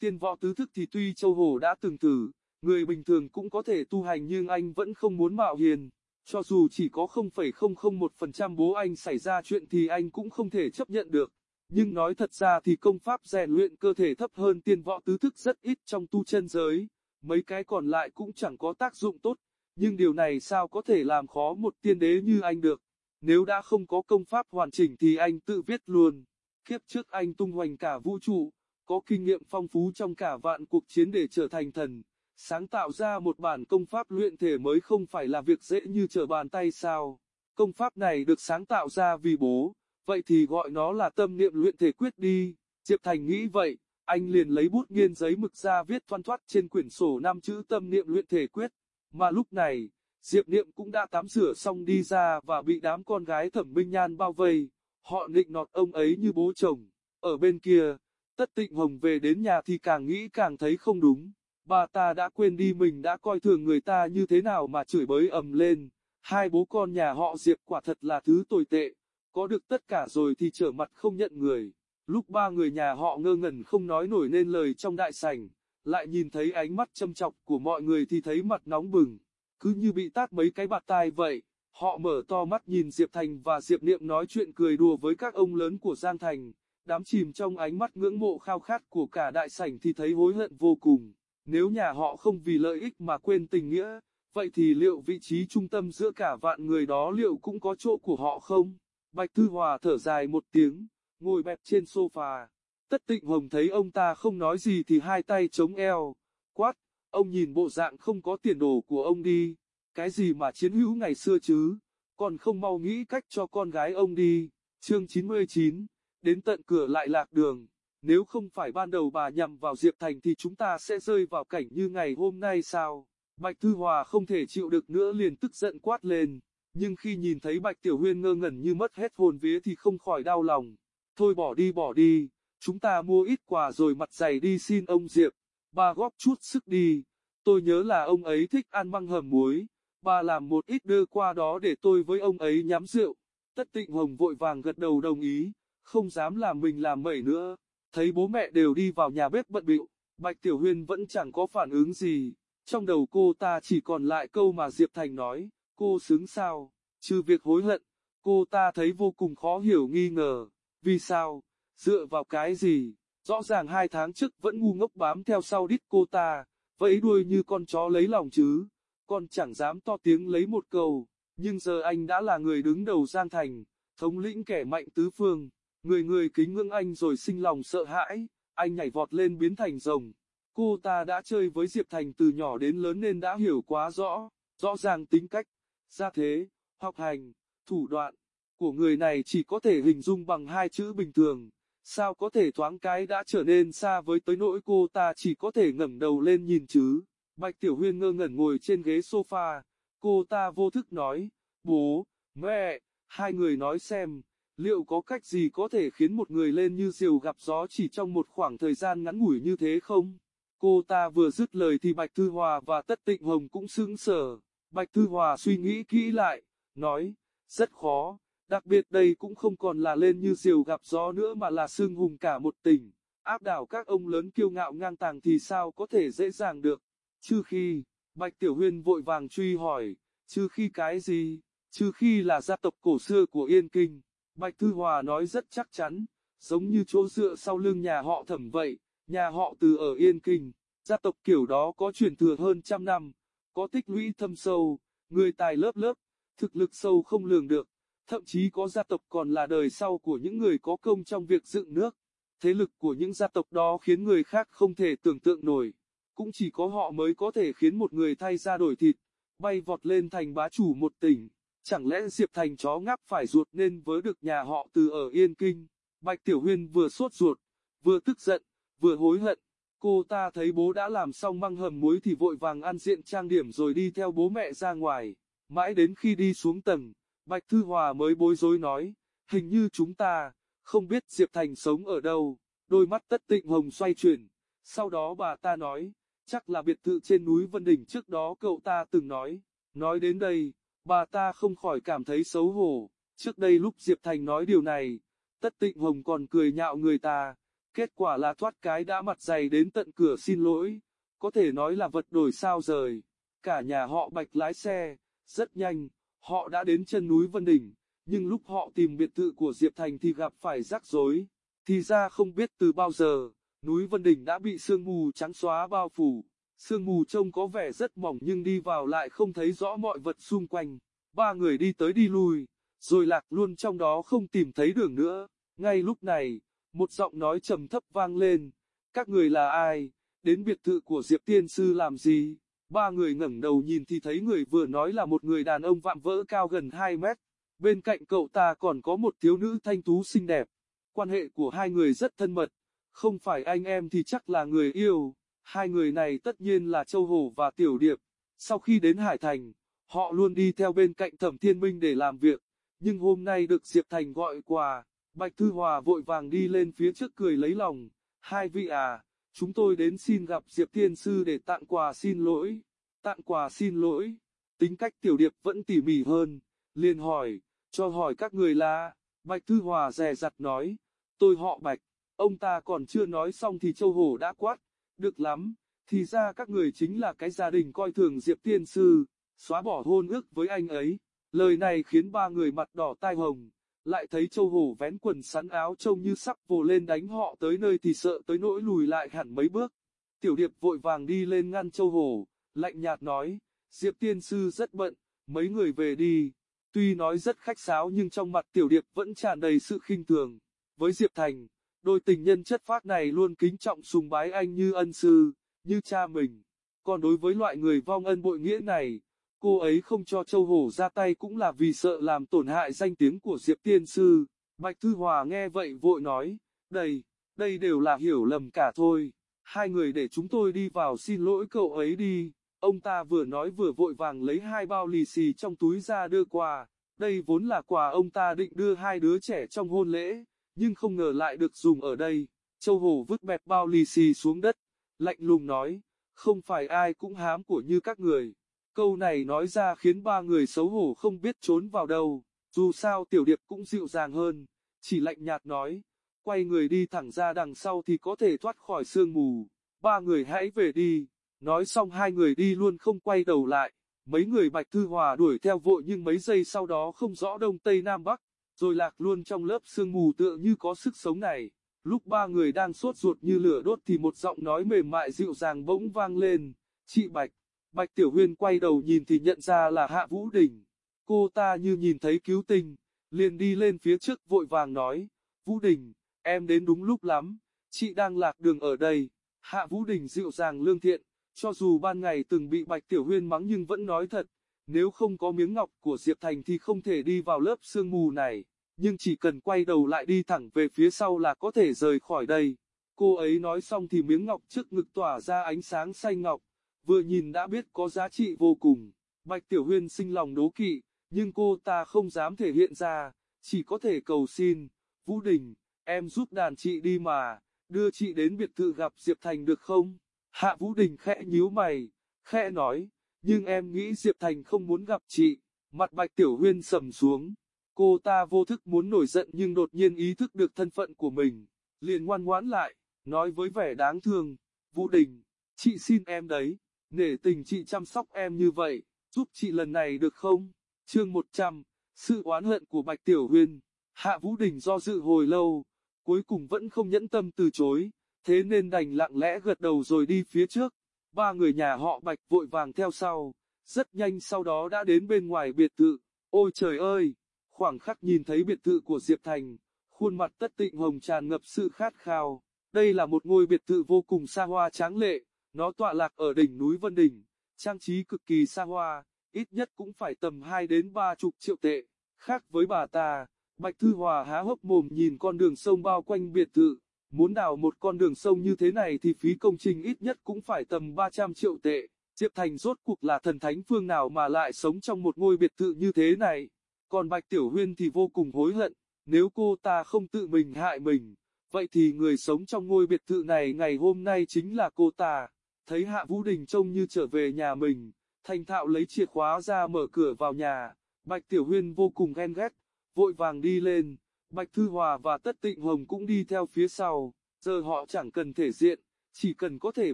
Tiên võ tứ thức thì tuy Châu Hồ đã từng thử, người bình thường cũng có thể tu hành nhưng anh vẫn không muốn mạo hiền. Cho dù chỉ có 0,001% bố anh xảy ra chuyện thì anh cũng không thể chấp nhận được. Nhưng nói thật ra thì công pháp rèn luyện cơ thể thấp hơn tiên võ tứ thức rất ít trong tu chân giới. Mấy cái còn lại cũng chẳng có tác dụng tốt. Nhưng điều này sao có thể làm khó một tiên đế như anh được. Nếu đã không có công pháp hoàn chỉnh thì anh tự viết luôn. Kiếp trước anh tung hoành cả vũ trụ, có kinh nghiệm phong phú trong cả vạn cuộc chiến để trở thành thần. Sáng tạo ra một bản công pháp luyện thể mới không phải là việc dễ như trở bàn tay sao. Công pháp này được sáng tạo ra vì bố, vậy thì gọi nó là tâm niệm luyện thể quyết đi. Diệp Thành nghĩ vậy, anh liền lấy bút nghiên giấy mực ra viết thoăn thoắt trên quyển sổ năm chữ tâm niệm luyện thể quyết. Mà lúc này, Diệp Niệm cũng đã tắm rửa xong đi ra và bị đám con gái thẩm minh nhan bao vây. Họ nịnh nọt ông ấy như bố chồng. Ở bên kia, Tất Tịnh Hồng về đến nhà thì càng nghĩ càng thấy không đúng. bà ta đã quên đi mình đã coi thường người ta như thế nào mà chửi bới ầm lên. Hai bố con nhà họ Diệp quả thật là thứ tồi tệ, có được tất cả rồi thì trở mặt không nhận người. Lúc ba người nhà họ ngơ ngẩn không nói nổi nên lời trong đại sảnh, lại nhìn thấy ánh mắt châm chọc của mọi người thì thấy mặt nóng bừng, cứ như bị tát mấy cái bạt tai vậy. Họ mở to mắt nhìn Diệp Thành và Diệp Niệm nói chuyện cười đùa với các ông lớn của Giang Thành, đám chìm trong ánh mắt ngưỡng mộ khao khát của cả đại sảnh thì thấy hối hận vô cùng. Nếu nhà họ không vì lợi ích mà quên tình nghĩa, vậy thì liệu vị trí trung tâm giữa cả vạn người đó liệu cũng có chỗ của họ không? Bạch Thư Hòa thở dài một tiếng, ngồi bẹp trên sofa. Tất Tịnh Hồng thấy ông ta không nói gì thì hai tay chống eo, quát, ông nhìn bộ dạng không có tiền đồ của ông đi, cái gì mà chiến hữu ngày xưa chứ, còn không mau nghĩ cách cho con gái ông đi. Chương 99, đến tận cửa lại lạc đường. Nếu không phải ban đầu bà nhằm vào Diệp Thành thì chúng ta sẽ rơi vào cảnh như ngày hôm nay sao? Bạch Thư Hòa không thể chịu được nữa liền tức giận quát lên. Nhưng khi nhìn thấy Bạch Tiểu Huyên ngơ ngẩn như mất hết hồn vía thì không khỏi đau lòng. Thôi bỏ đi bỏ đi, chúng ta mua ít quà rồi mặt dày đi xin ông Diệp. Bà góp chút sức đi. Tôi nhớ là ông ấy thích ăn măng hầm muối. Bà làm một ít đưa qua đó để tôi với ông ấy nhắm rượu. Tất Tịnh Hồng vội vàng gật đầu đồng ý, không dám làm mình làm mẩy nữa. Thấy bố mẹ đều đi vào nhà bếp bận bịu, Bạch Tiểu Huyên vẫn chẳng có phản ứng gì. Trong đầu cô ta chỉ còn lại câu mà Diệp Thành nói, cô xứng sao, trừ việc hối hận, cô ta thấy vô cùng khó hiểu nghi ngờ, vì sao, dựa vào cái gì, rõ ràng hai tháng trước vẫn ngu ngốc bám theo sau đít cô ta, vẫy đuôi như con chó lấy lòng chứ, con chẳng dám to tiếng lấy một câu, nhưng giờ anh đã là người đứng đầu Giang Thành, thống lĩnh kẻ mạnh tứ phương, người người kính ngưỡng anh rồi sinh lòng sợ hãi, anh nhảy vọt lên biến thành rồng. Cô ta đã chơi với Diệp Thành từ nhỏ đến lớn nên đã hiểu quá rõ, rõ ràng tính cách, gia thế, học hành, thủ đoạn của người này chỉ có thể hình dung bằng hai chữ bình thường. Sao có thể thoáng cái đã trở nên xa với tới nỗi cô ta chỉ có thể ngẩng đầu lên nhìn chứ. Bạch Tiểu Huyên ngơ ngẩn ngồi trên ghế sofa, cô ta vô thức nói, bố, mẹ, hai người nói xem, liệu có cách gì có thể khiến một người lên như diều gặp gió chỉ trong một khoảng thời gian ngắn ngủi như thế không? Cô ta vừa dứt lời thì Bạch Thư Hòa và Tất Tịnh Hồng cũng sững sờ. Bạch Thư Hòa suy nghĩ kỹ lại, nói, rất khó, đặc biệt đây cũng không còn là lên như diều gặp gió nữa mà là sương hùng cả một tỉnh. Áp đảo các ông lớn kiêu ngạo ngang tàng thì sao có thể dễ dàng được. Trừ khi, Bạch Tiểu Huyên vội vàng truy hỏi, trừ khi cái gì, trừ khi là gia tộc cổ xưa của Yên Kinh. Bạch Thư Hòa nói rất chắc chắn, giống như chỗ dựa sau lưng nhà họ thẩm vậy, nhà họ từ ở Yên Kinh, gia tộc kiểu đó có truyền thừa hơn trăm năm, có tích lũy thâm sâu, người tài lớp lớp, thực lực sâu không lường được, thậm chí có gia tộc còn là đời sau của những người có công trong việc dựng nước. Thế lực của những gia tộc đó khiến người khác không thể tưởng tượng nổi, cũng chỉ có họ mới có thể khiến một người thay ra đổi thịt, bay vọt lên thành bá chủ một tỉnh. Chẳng lẽ Diệp Thành chó ngáp phải ruột nên vớ được nhà họ từ ở Yên Kinh. Bạch Tiểu Huyên vừa sốt ruột, vừa tức giận, vừa hối hận. Cô ta thấy bố đã làm xong măng hầm muối thì vội vàng ăn diện trang điểm rồi đi theo bố mẹ ra ngoài. Mãi đến khi đi xuống tầng, Bạch Thư Hòa mới bối rối nói, hình như chúng ta, không biết Diệp Thành sống ở đâu. Đôi mắt tất tịnh hồng xoay chuyển. Sau đó bà ta nói, chắc là biệt thự trên núi Vân Đỉnh trước đó cậu ta từng nói. Nói đến đây, Bà ta không khỏi cảm thấy xấu hổ, trước đây lúc Diệp Thành nói điều này, Tất Tịnh Hồng còn cười nhạo người ta, kết quả là thoát cái đã mặt dày đến tận cửa xin lỗi, có thể nói là vật đổi sao rời. Cả nhà họ Bạch lái xe, rất nhanh, họ đã đến chân núi Vân Đỉnh, nhưng lúc họ tìm biệt thự của Diệp Thành thì gặp phải rắc rối, thì ra không biết từ bao giờ, núi Vân Đỉnh đã bị sương mù trắng xóa bao phủ. Sương mù trông có vẻ rất mỏng nhưng đi vào lại không thấy rõ mọi vật xung quanh. Ba người đi tới đi lui, rồi lạc luôn trong đó không tìm thấy đường nữa. Ngay lúc này, một giọng nói trầm thấp vang lên. Các người là ai? Đến biệt thự của Diệp Tiên Sư làm gì? Ba người ngẩng đầu nhìn thì thấy người vừa nói là một người đàn ông vạm vỡ cao gần 2 mét. Bên cạnh cậu ta còn có một thiếu nữ thanh tú xinh đẹp. Quan hệ của hai người rất thân mật. Không phải anh em thì chắc là người yêu. Hai người này tất nhiên là Châu Hổ và Tiểu Điệp. Sau khi đến Hải Thành, họ luôn đi theo bên cạnh Thẩm Thiên Minh để làm việc. Nhưng hôm nay được Diệp Thành gọi quà, Bạch Thư Hòa vội vàng đi lên phía trước cười lấy lòng. Hai vị à, chúng tôi đến xin gặp Diệp Tiên Sư để tặng quà xin lỗi. Tặng quà xin lỗi. Tính cách tiểu điệp vẫn tỉ mỉ hơn, liền hỏi, cho hỏi các người là, Bạch Thư Hòa rè rặt nói, tôi họ Bạch, ông ta còn chưa nói xong thì Châu Hổ đã quát, được lắm, thì ra các người chính là cái gia đình coi thường Diệp Tiên Sư, xóa bỏ hôn ước với anh ấy. Lời này khiến ba người mặt đỏ tai hồng, lại thấy Châu Hổ vén quần sắn áo trông như sắp vồ lên đánh họ tới nơi thì sợ tới nỗi lùi lại hẳn mấy bước. Tiểu Điệp vội vàng đi lên ngăn Châu Hổ, lạnh nhạt nói, Diệp Tiên Sư rất bận, mấy người về đi. Tuy nói rất khách sáo nhưng trong mặt Tiểu Điệp vẫn tràn đầy sự khinh thường. Với Diệp Thành, đôi tình nhân chất phác này luôn kính trọng sùng bái anh như ân sư, như cha mình. Còn đối với loại người vong ân bội nghĩa này, cô ấy không cho Châu Hổ ra tay cũng là vì sợ làm tổn hại danh tiếng của Diệp Tiên Sư. Bạch Thư Hòa nghe vậy vội nói, đây, đây đều là hiểu lầm cả thôi. Hai người để chúng tôi đi vào xin lỗi cậu ấy đi. Ông ta vừa nói vừa vội vàng lấy hai bao lì xì trong túi ra đưa quà. Đây vốn là quà ông ta định đưa hai đứa trẻ trong hôn lễ, nhưng không ngờ lại được dùng ở đây. Châu Hồ vứt bẹp bao lì xì xuống đất, lạnh lùng nói, không phải ai cũng hám của như các người. Câu này nói ra khiến ba người xấu hổ không biết trốn vào đâu, dù sao tiểu điệp cũng dịu dàng hơn, chỉ lạnh nhạt nói, quay người đi thẳng ra đằng sau thì có thể thoát khỏi sương mù, ba người hãy về đi, nói xong hai người đi luôn không quay đầu lại, mấy người Bạch Thư Hòa đuổi theo vội nhưng mấy giây sau đó không rõ đông tây nam bắc, rồi lạc luôn trong lớp sương mù tựa như có sức sống này. Lúc ba người đang sốt ruột như lửa đốt thì một giọng nói mềm mại dịu dàng bỗng vang lên, chị Bạch. Bạch Tiểu Huyên quay đầu nhìn thì nhận ra là Hạ Vũ Đình. Cô ta như nhìn thấy cứu tinh, liền đi lên phía trước vội vàng nói, Vũ Đình, em đến đúng lúc lắm, chị đang lạc đường ở đây. Hạ Vũ Đình dịu dàng lương thiện, cho dù ban ngày từng bị Bạch Tiểu Huyên mắng nhưng vẫn nói thật, nếu không có miếng ngọc của Diệp Thành thì không thể đi vào lớp sương mù này, nhưng chỉ cần quay đầu lại đi thẳng về phía sau là có thể rời khỏi đây. Cô ấy nói xong thì miếng ngọc trước ngực tỏa ra ánh sáng xanh ngọc, vừa nhìn đã biết có giá trị vô cùng. Bạch Tiểu Huyên sinh lòng đố kỵ, nhưng cô ta không dám thể hiện ra, chỉ có thể cầu xin, Vũ Đình, em giúp đàn chị đi mà, đưa chị đến biệt thự gặp Diệp Thành được không? Hạ Vũ Đình khẽ nhíu mày, khẽ nói, nhưng em nghĩ Diệp Thành không muốn gặp chị, mặt Bạch Tiểu Huyên sầm xuống. Cô ta vô thức muốn nổi giận nhưng đột nhiên ý thức được thân phận của mình, liền ngoan ngoãn lại, nói với vẻ đáng thương, Vũ Đình, chị xin em đấy, nể tình chị chăm sóc em như vậy, giúp chị lần này được không? Chương 100, sự oán hận của Bạch Tiểu Huyên, Hạ Vũ Đình do dự hồi lâu, cuối cùng vẫn không nhẫn tâm từ chối, thế nên đành lặng lẽ gật đầu rồi đi phía trước, ba người nhà họ Bạch vội vàng theo sau, rất nhanh sau đó đã đến bên ngoài biệt thự, ôi trời ơi, khoảng khắc nhìn thấy biệt thự của Diệp Thành, khuôn mặt tất tịnh hồng tràn ngập sự khát khao, đây là một ngôi biệt thự vô cùng xa hoa tráng lệ, nó tọa lạc ở đỉnh núi Vân Đỉnh, trang trí cực kỳ xa hoa, ít nhất cũng phải tầm 2 đến 3 chục triệu tệ. Khác với bà ta, Bạch Thư Hòa há hốc mồm nhìn con đường sông bao quanh biệt thự, muốn đào một con đường sông như thế này thì phí công trình ít nhất cũng phải tầm 300 triệu tệ. Diệp Thành rốt cuộc là thần thánh phương nào mà lại sống trong một ngôi biệt thự như thế này. Còn Bạch Tiểu Huyên thì vô cùng hối hận, nếu cô ta không tự mình hại mình, vậy thì người sống trong ngôi biệt thự này ngày hôm nay chính là cô ta. Thấy Hạ Vũ Đình trông như trở về nhà mình, thành thạo lấy chìa khóa ra mở cửa vào nhà, Bạch Tiểu Huyên vô cùng ghen ghét, vội vàng đi lên, Bạch Thư Hòa và Tất Tịnh Hồng cũng đi theo phía sau, giờ họ chẳng cần thể diện, chỉ cần có thể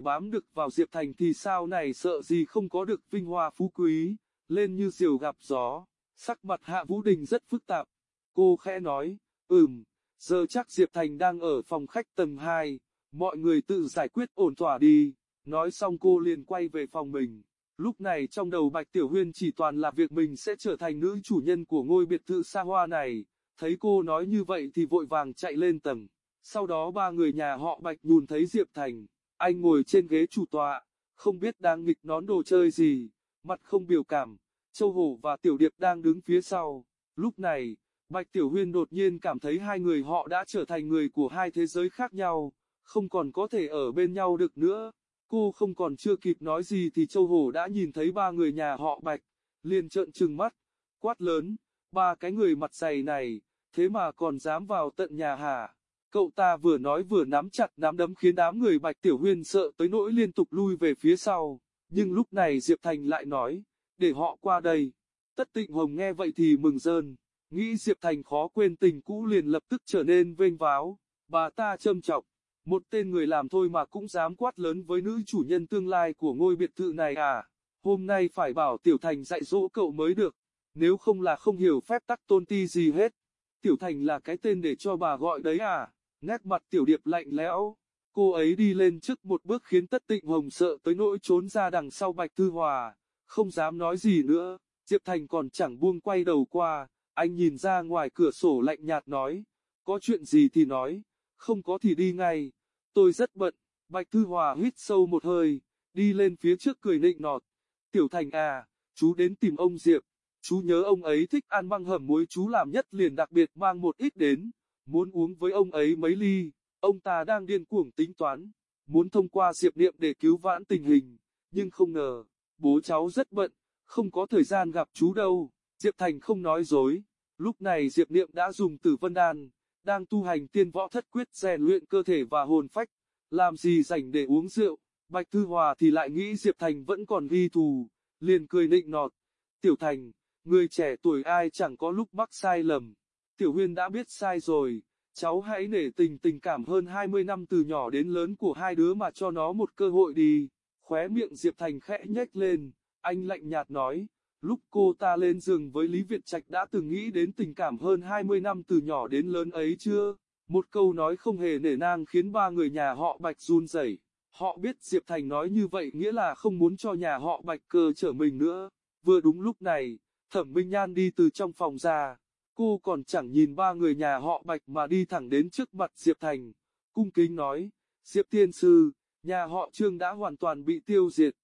bám được vào Diệp Thành thì sao này sợ gì không có được vinh hoa phú quý, lên như diều gặp gió, sắc mặt Hạ Vũ Đình rất phức tạp, cô khẽ nói, ừm, giờ chắc Diệp Thành đang ở phòng khách tầng 2, mọi người tự giải quyết ổn thỏa đi. Nói xong cô liền quay về phòng mình. Lúc này trong đầu Bạch Tiểu Huyên chỉ toàn là việc mình sẽ trở thành nữ chủ nhân của ngôi biệt thự xa hoa này. Thấy cô nói như vậy thì vội vàng chạy lên tầng. Sau đó ba người nhà họ Bạch nhùn thấy Diệp Thành. Anh ngồi trên ghế chủ tọa, không biết đang nghịch nón đồ chơi gì, mặt không biểu cảm. Châu Hổ và Tiểu Điệp đang đứng phía sau. Lúc này, Bạch Tiểu Huyên đột nhiên cảm thấy hai người họ đã trở thành người của hai thế giới khác nhau, không còn có thể ở bên nhau được nữa. Cô không còn chưa kịp nói gì thì Châu Hổ đã nhìn thấy ba người nhà họ Bạch, liền trợn trừng mắt, quát lớn, ba cái người mặt dày này, thế mà còn dám vào tận nhà hà, Cậu ta vừa nói vừa nắm chặt nắm đấm khiến đám người Bạch Tiểu Huyên sợ tới nỗi liên tục lui về phía sau, nhưng lúc này Diệp Thành lại nói, để họ qua đây. Tất Tịnh Hồng nghe vậy thì mừng rơn, nghĩ Diệp Thành khó quên tình cũ liền lập tức trở nên vênh váo, bà ta châm trọng, một tên người làm thôi mà cũng dám quát lớn với nữ chủ nhân tương lai của ngôi biệt thự này à, hôm nay phải bảo Tiểu Thành dạy dỗ cậu mới được, nếu không là không hiểu phép tắc tôn ti gì hết. Tiểu Thành là cái tên để cho bà gọi đấy à, nét mặt Tiểu Điệp lạnh lẽo, cô ấy đi lên trước một bước khiến Tất Tịnh Hồng sợ tới nỗi trốn ra đằng sau Bạch Thư Hòa, không dám nói gì nữa, Diệp Thành còn chẳng buông quay đầu qua, anh nhìn ra ngoài cửa sổ lạnh nhạt nói, có chuyện gì thì nói, không có thì đi ngay, tôi rất bận, Bạch Thư Hòa hít sâu một hơi, đi lên phía trước cười nịnh nọt, Tiểu Thành à, chú đến tìm ông Diệp, chú nhớ ông ấy thích ăn măng hầm muối chú làm nhất liền đặc biệt mang một ít đến, muốn uống với ông ấy mấy ly, ông ta đang điên cuồng tính toán, muốn thông qua Diệp Niệm để cứu vãn tình hình, nhưng không ngờ, bố cháu rất bận, không có thời gian gặp chú đâu, Diệp Thành không nói dối, lúc này Diệp Niệm đã dùng tử vân đan, đang tu hành tiên võ thất quyết rèn luyện cơ thể và hồn phách, làm gì rảnh để uống rượu, Bạch Thư Hòa thì lại nghĩ Diệp Thành vẫn còn ghi thù, liền cười nịnh nọt, Tiểu Thành, người trẻ tuổi ai chẳng có lúc mắc sai lầm, Tiểu Huyên đã biết sai rồi, cháu hãy nể tình tình cảm hơn 20 năm từ nhỏ đến lớn của hai đứa mà cho nó một cơ hội đi, khóe miệng Diệp Thành khẽ nhếch lên, anh lạnh nhạt nói, lúc cô ta lên giường với Lý Việt Trạch đã từng nghĩ đến tình cảm hơn 20 năm từ nhỏ đến lớn ấy chưa? Một câu nói không hề nể nang khiến ba người nhà họ Bạch run rẩy. Họ biết Diệp Thành nói như vậy nghĩa là không muốn cho nhà họ Bạch cơ trở mình nữa. Vừa đúng lúc này, Thẩm Minh Nhan đi từ trong phòng ra. Cô còn chẳng nhìn ba người nhà họ Bạch mà đi thẳng đến trước mặt Diệp Thành. Cung kính nói, Diệp Tiên Sư, nhà họ Trương đã hoàn toàn bị tiêu diệt.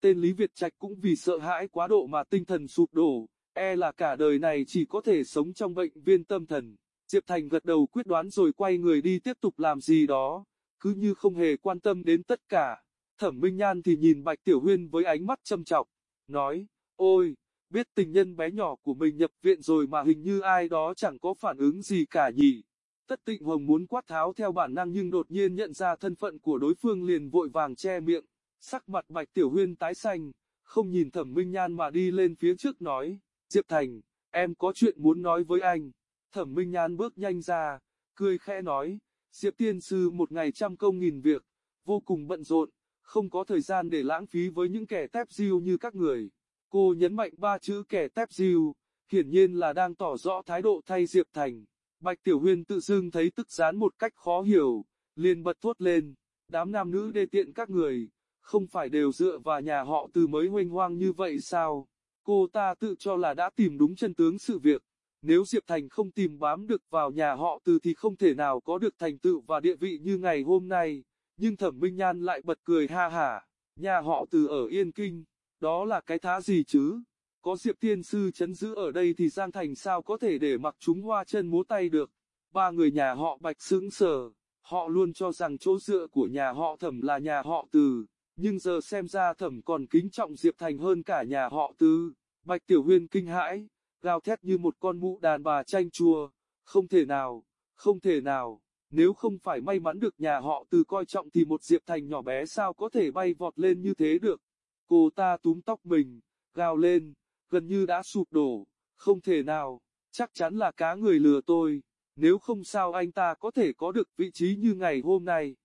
Tên Lý Việt Trạch cũng vì sợ hãi quá độ mà tinh thần sụp đổ, e là cả đời này chỉ có thể sống trong bệnh viên tâm thần. Diệp Thành gật đầu quyết đoán rồi quay người đi tiếp tục làm gì đó, cứ như không hề quan tâm đến tất cả. Thẩm Minh Nhan thì nhìn Bạch Tiểu Huyên với ánh mắt châm trọng, nói, ôi, biết tình nhân bé nhỏ của mình nhập viện rồi mà hình như ai đó chẳng có phản ứng gì cả nhỉ. Tất Tịnh Hồng muốn quát tháo theo bản năng nhưng đột nhiên nhận ra thân phận của đối phương liền vội vàng che miệng, sắc mặt Bạch Tiểu Huyên tái xanh, không nhìn Thẩm Minh Nhan mà đi lên phía trước nói, Diệp Thành, em có chuyện muốn nói với anh. Thẩm Minh Nhan bước nhanh ra, cười khẽ nói, Diệp Tiên Sư một ngày trăm công nghìn việc, vô cùng bận rộn, không có thời gian để lãng phí với những kẻ tép diêu như các người. Cô nhấn mạnh ba chữ kẻ tép diêu, hiển nhiên là đang tỏ rõ thái độ thay Diệp Thành. Bạch Tiểu Huyên tự dưng thấy tức gián một cách khó hiểu, liền bật thốt lên, đám nam nữ đê tiện các người, không phải đều dựa vào nhà họ từ mới hoành hoang như vậy sao? Cô ta tự cho là đã tìm đúng chân tướng sự việc. Nếu Diệp Thành không tìm bám được vào nhà họ từ thì không thể nào có được thành tựu và địa vị như ngày hôm nay. Nhưng Thẩm Minh Nhan lại bật cười ha hả, nhà họ từ ở Yên Kinh, đó là cái thá gì chứ? Có Diệp Tiên Sư chấn giữ ở đây thì Giang Thành sao có thể để mặc chúng hoa chân múa tay được? Ba người nhà họ Bạch sững sờ, họ luôn cho rằng chỗ dựa của nhà họ Thẩm là nhà họ Từ nhưng giờ xem ra thẩm còn kính trọng Diệp Thành hơn cả nhà họ Từ. Bạch Tiểu Huyên kinh hãi, gào thét như một con mụ đàn bà chanh chua, không thể nào, không thể nào, nếu không phải may mắn được nhà họ Từ coi trọng thì một Diệp Thành nhỏ bé sao có thể bay vọt lên như thế được. Cô ta túm tóc mình, gào lên, gần như đã sụp đổ, không thể nào, chắc chắn là cá người lừa tôi, nếu không sao anh ta có thể có được vị trí như ngày hôm nay.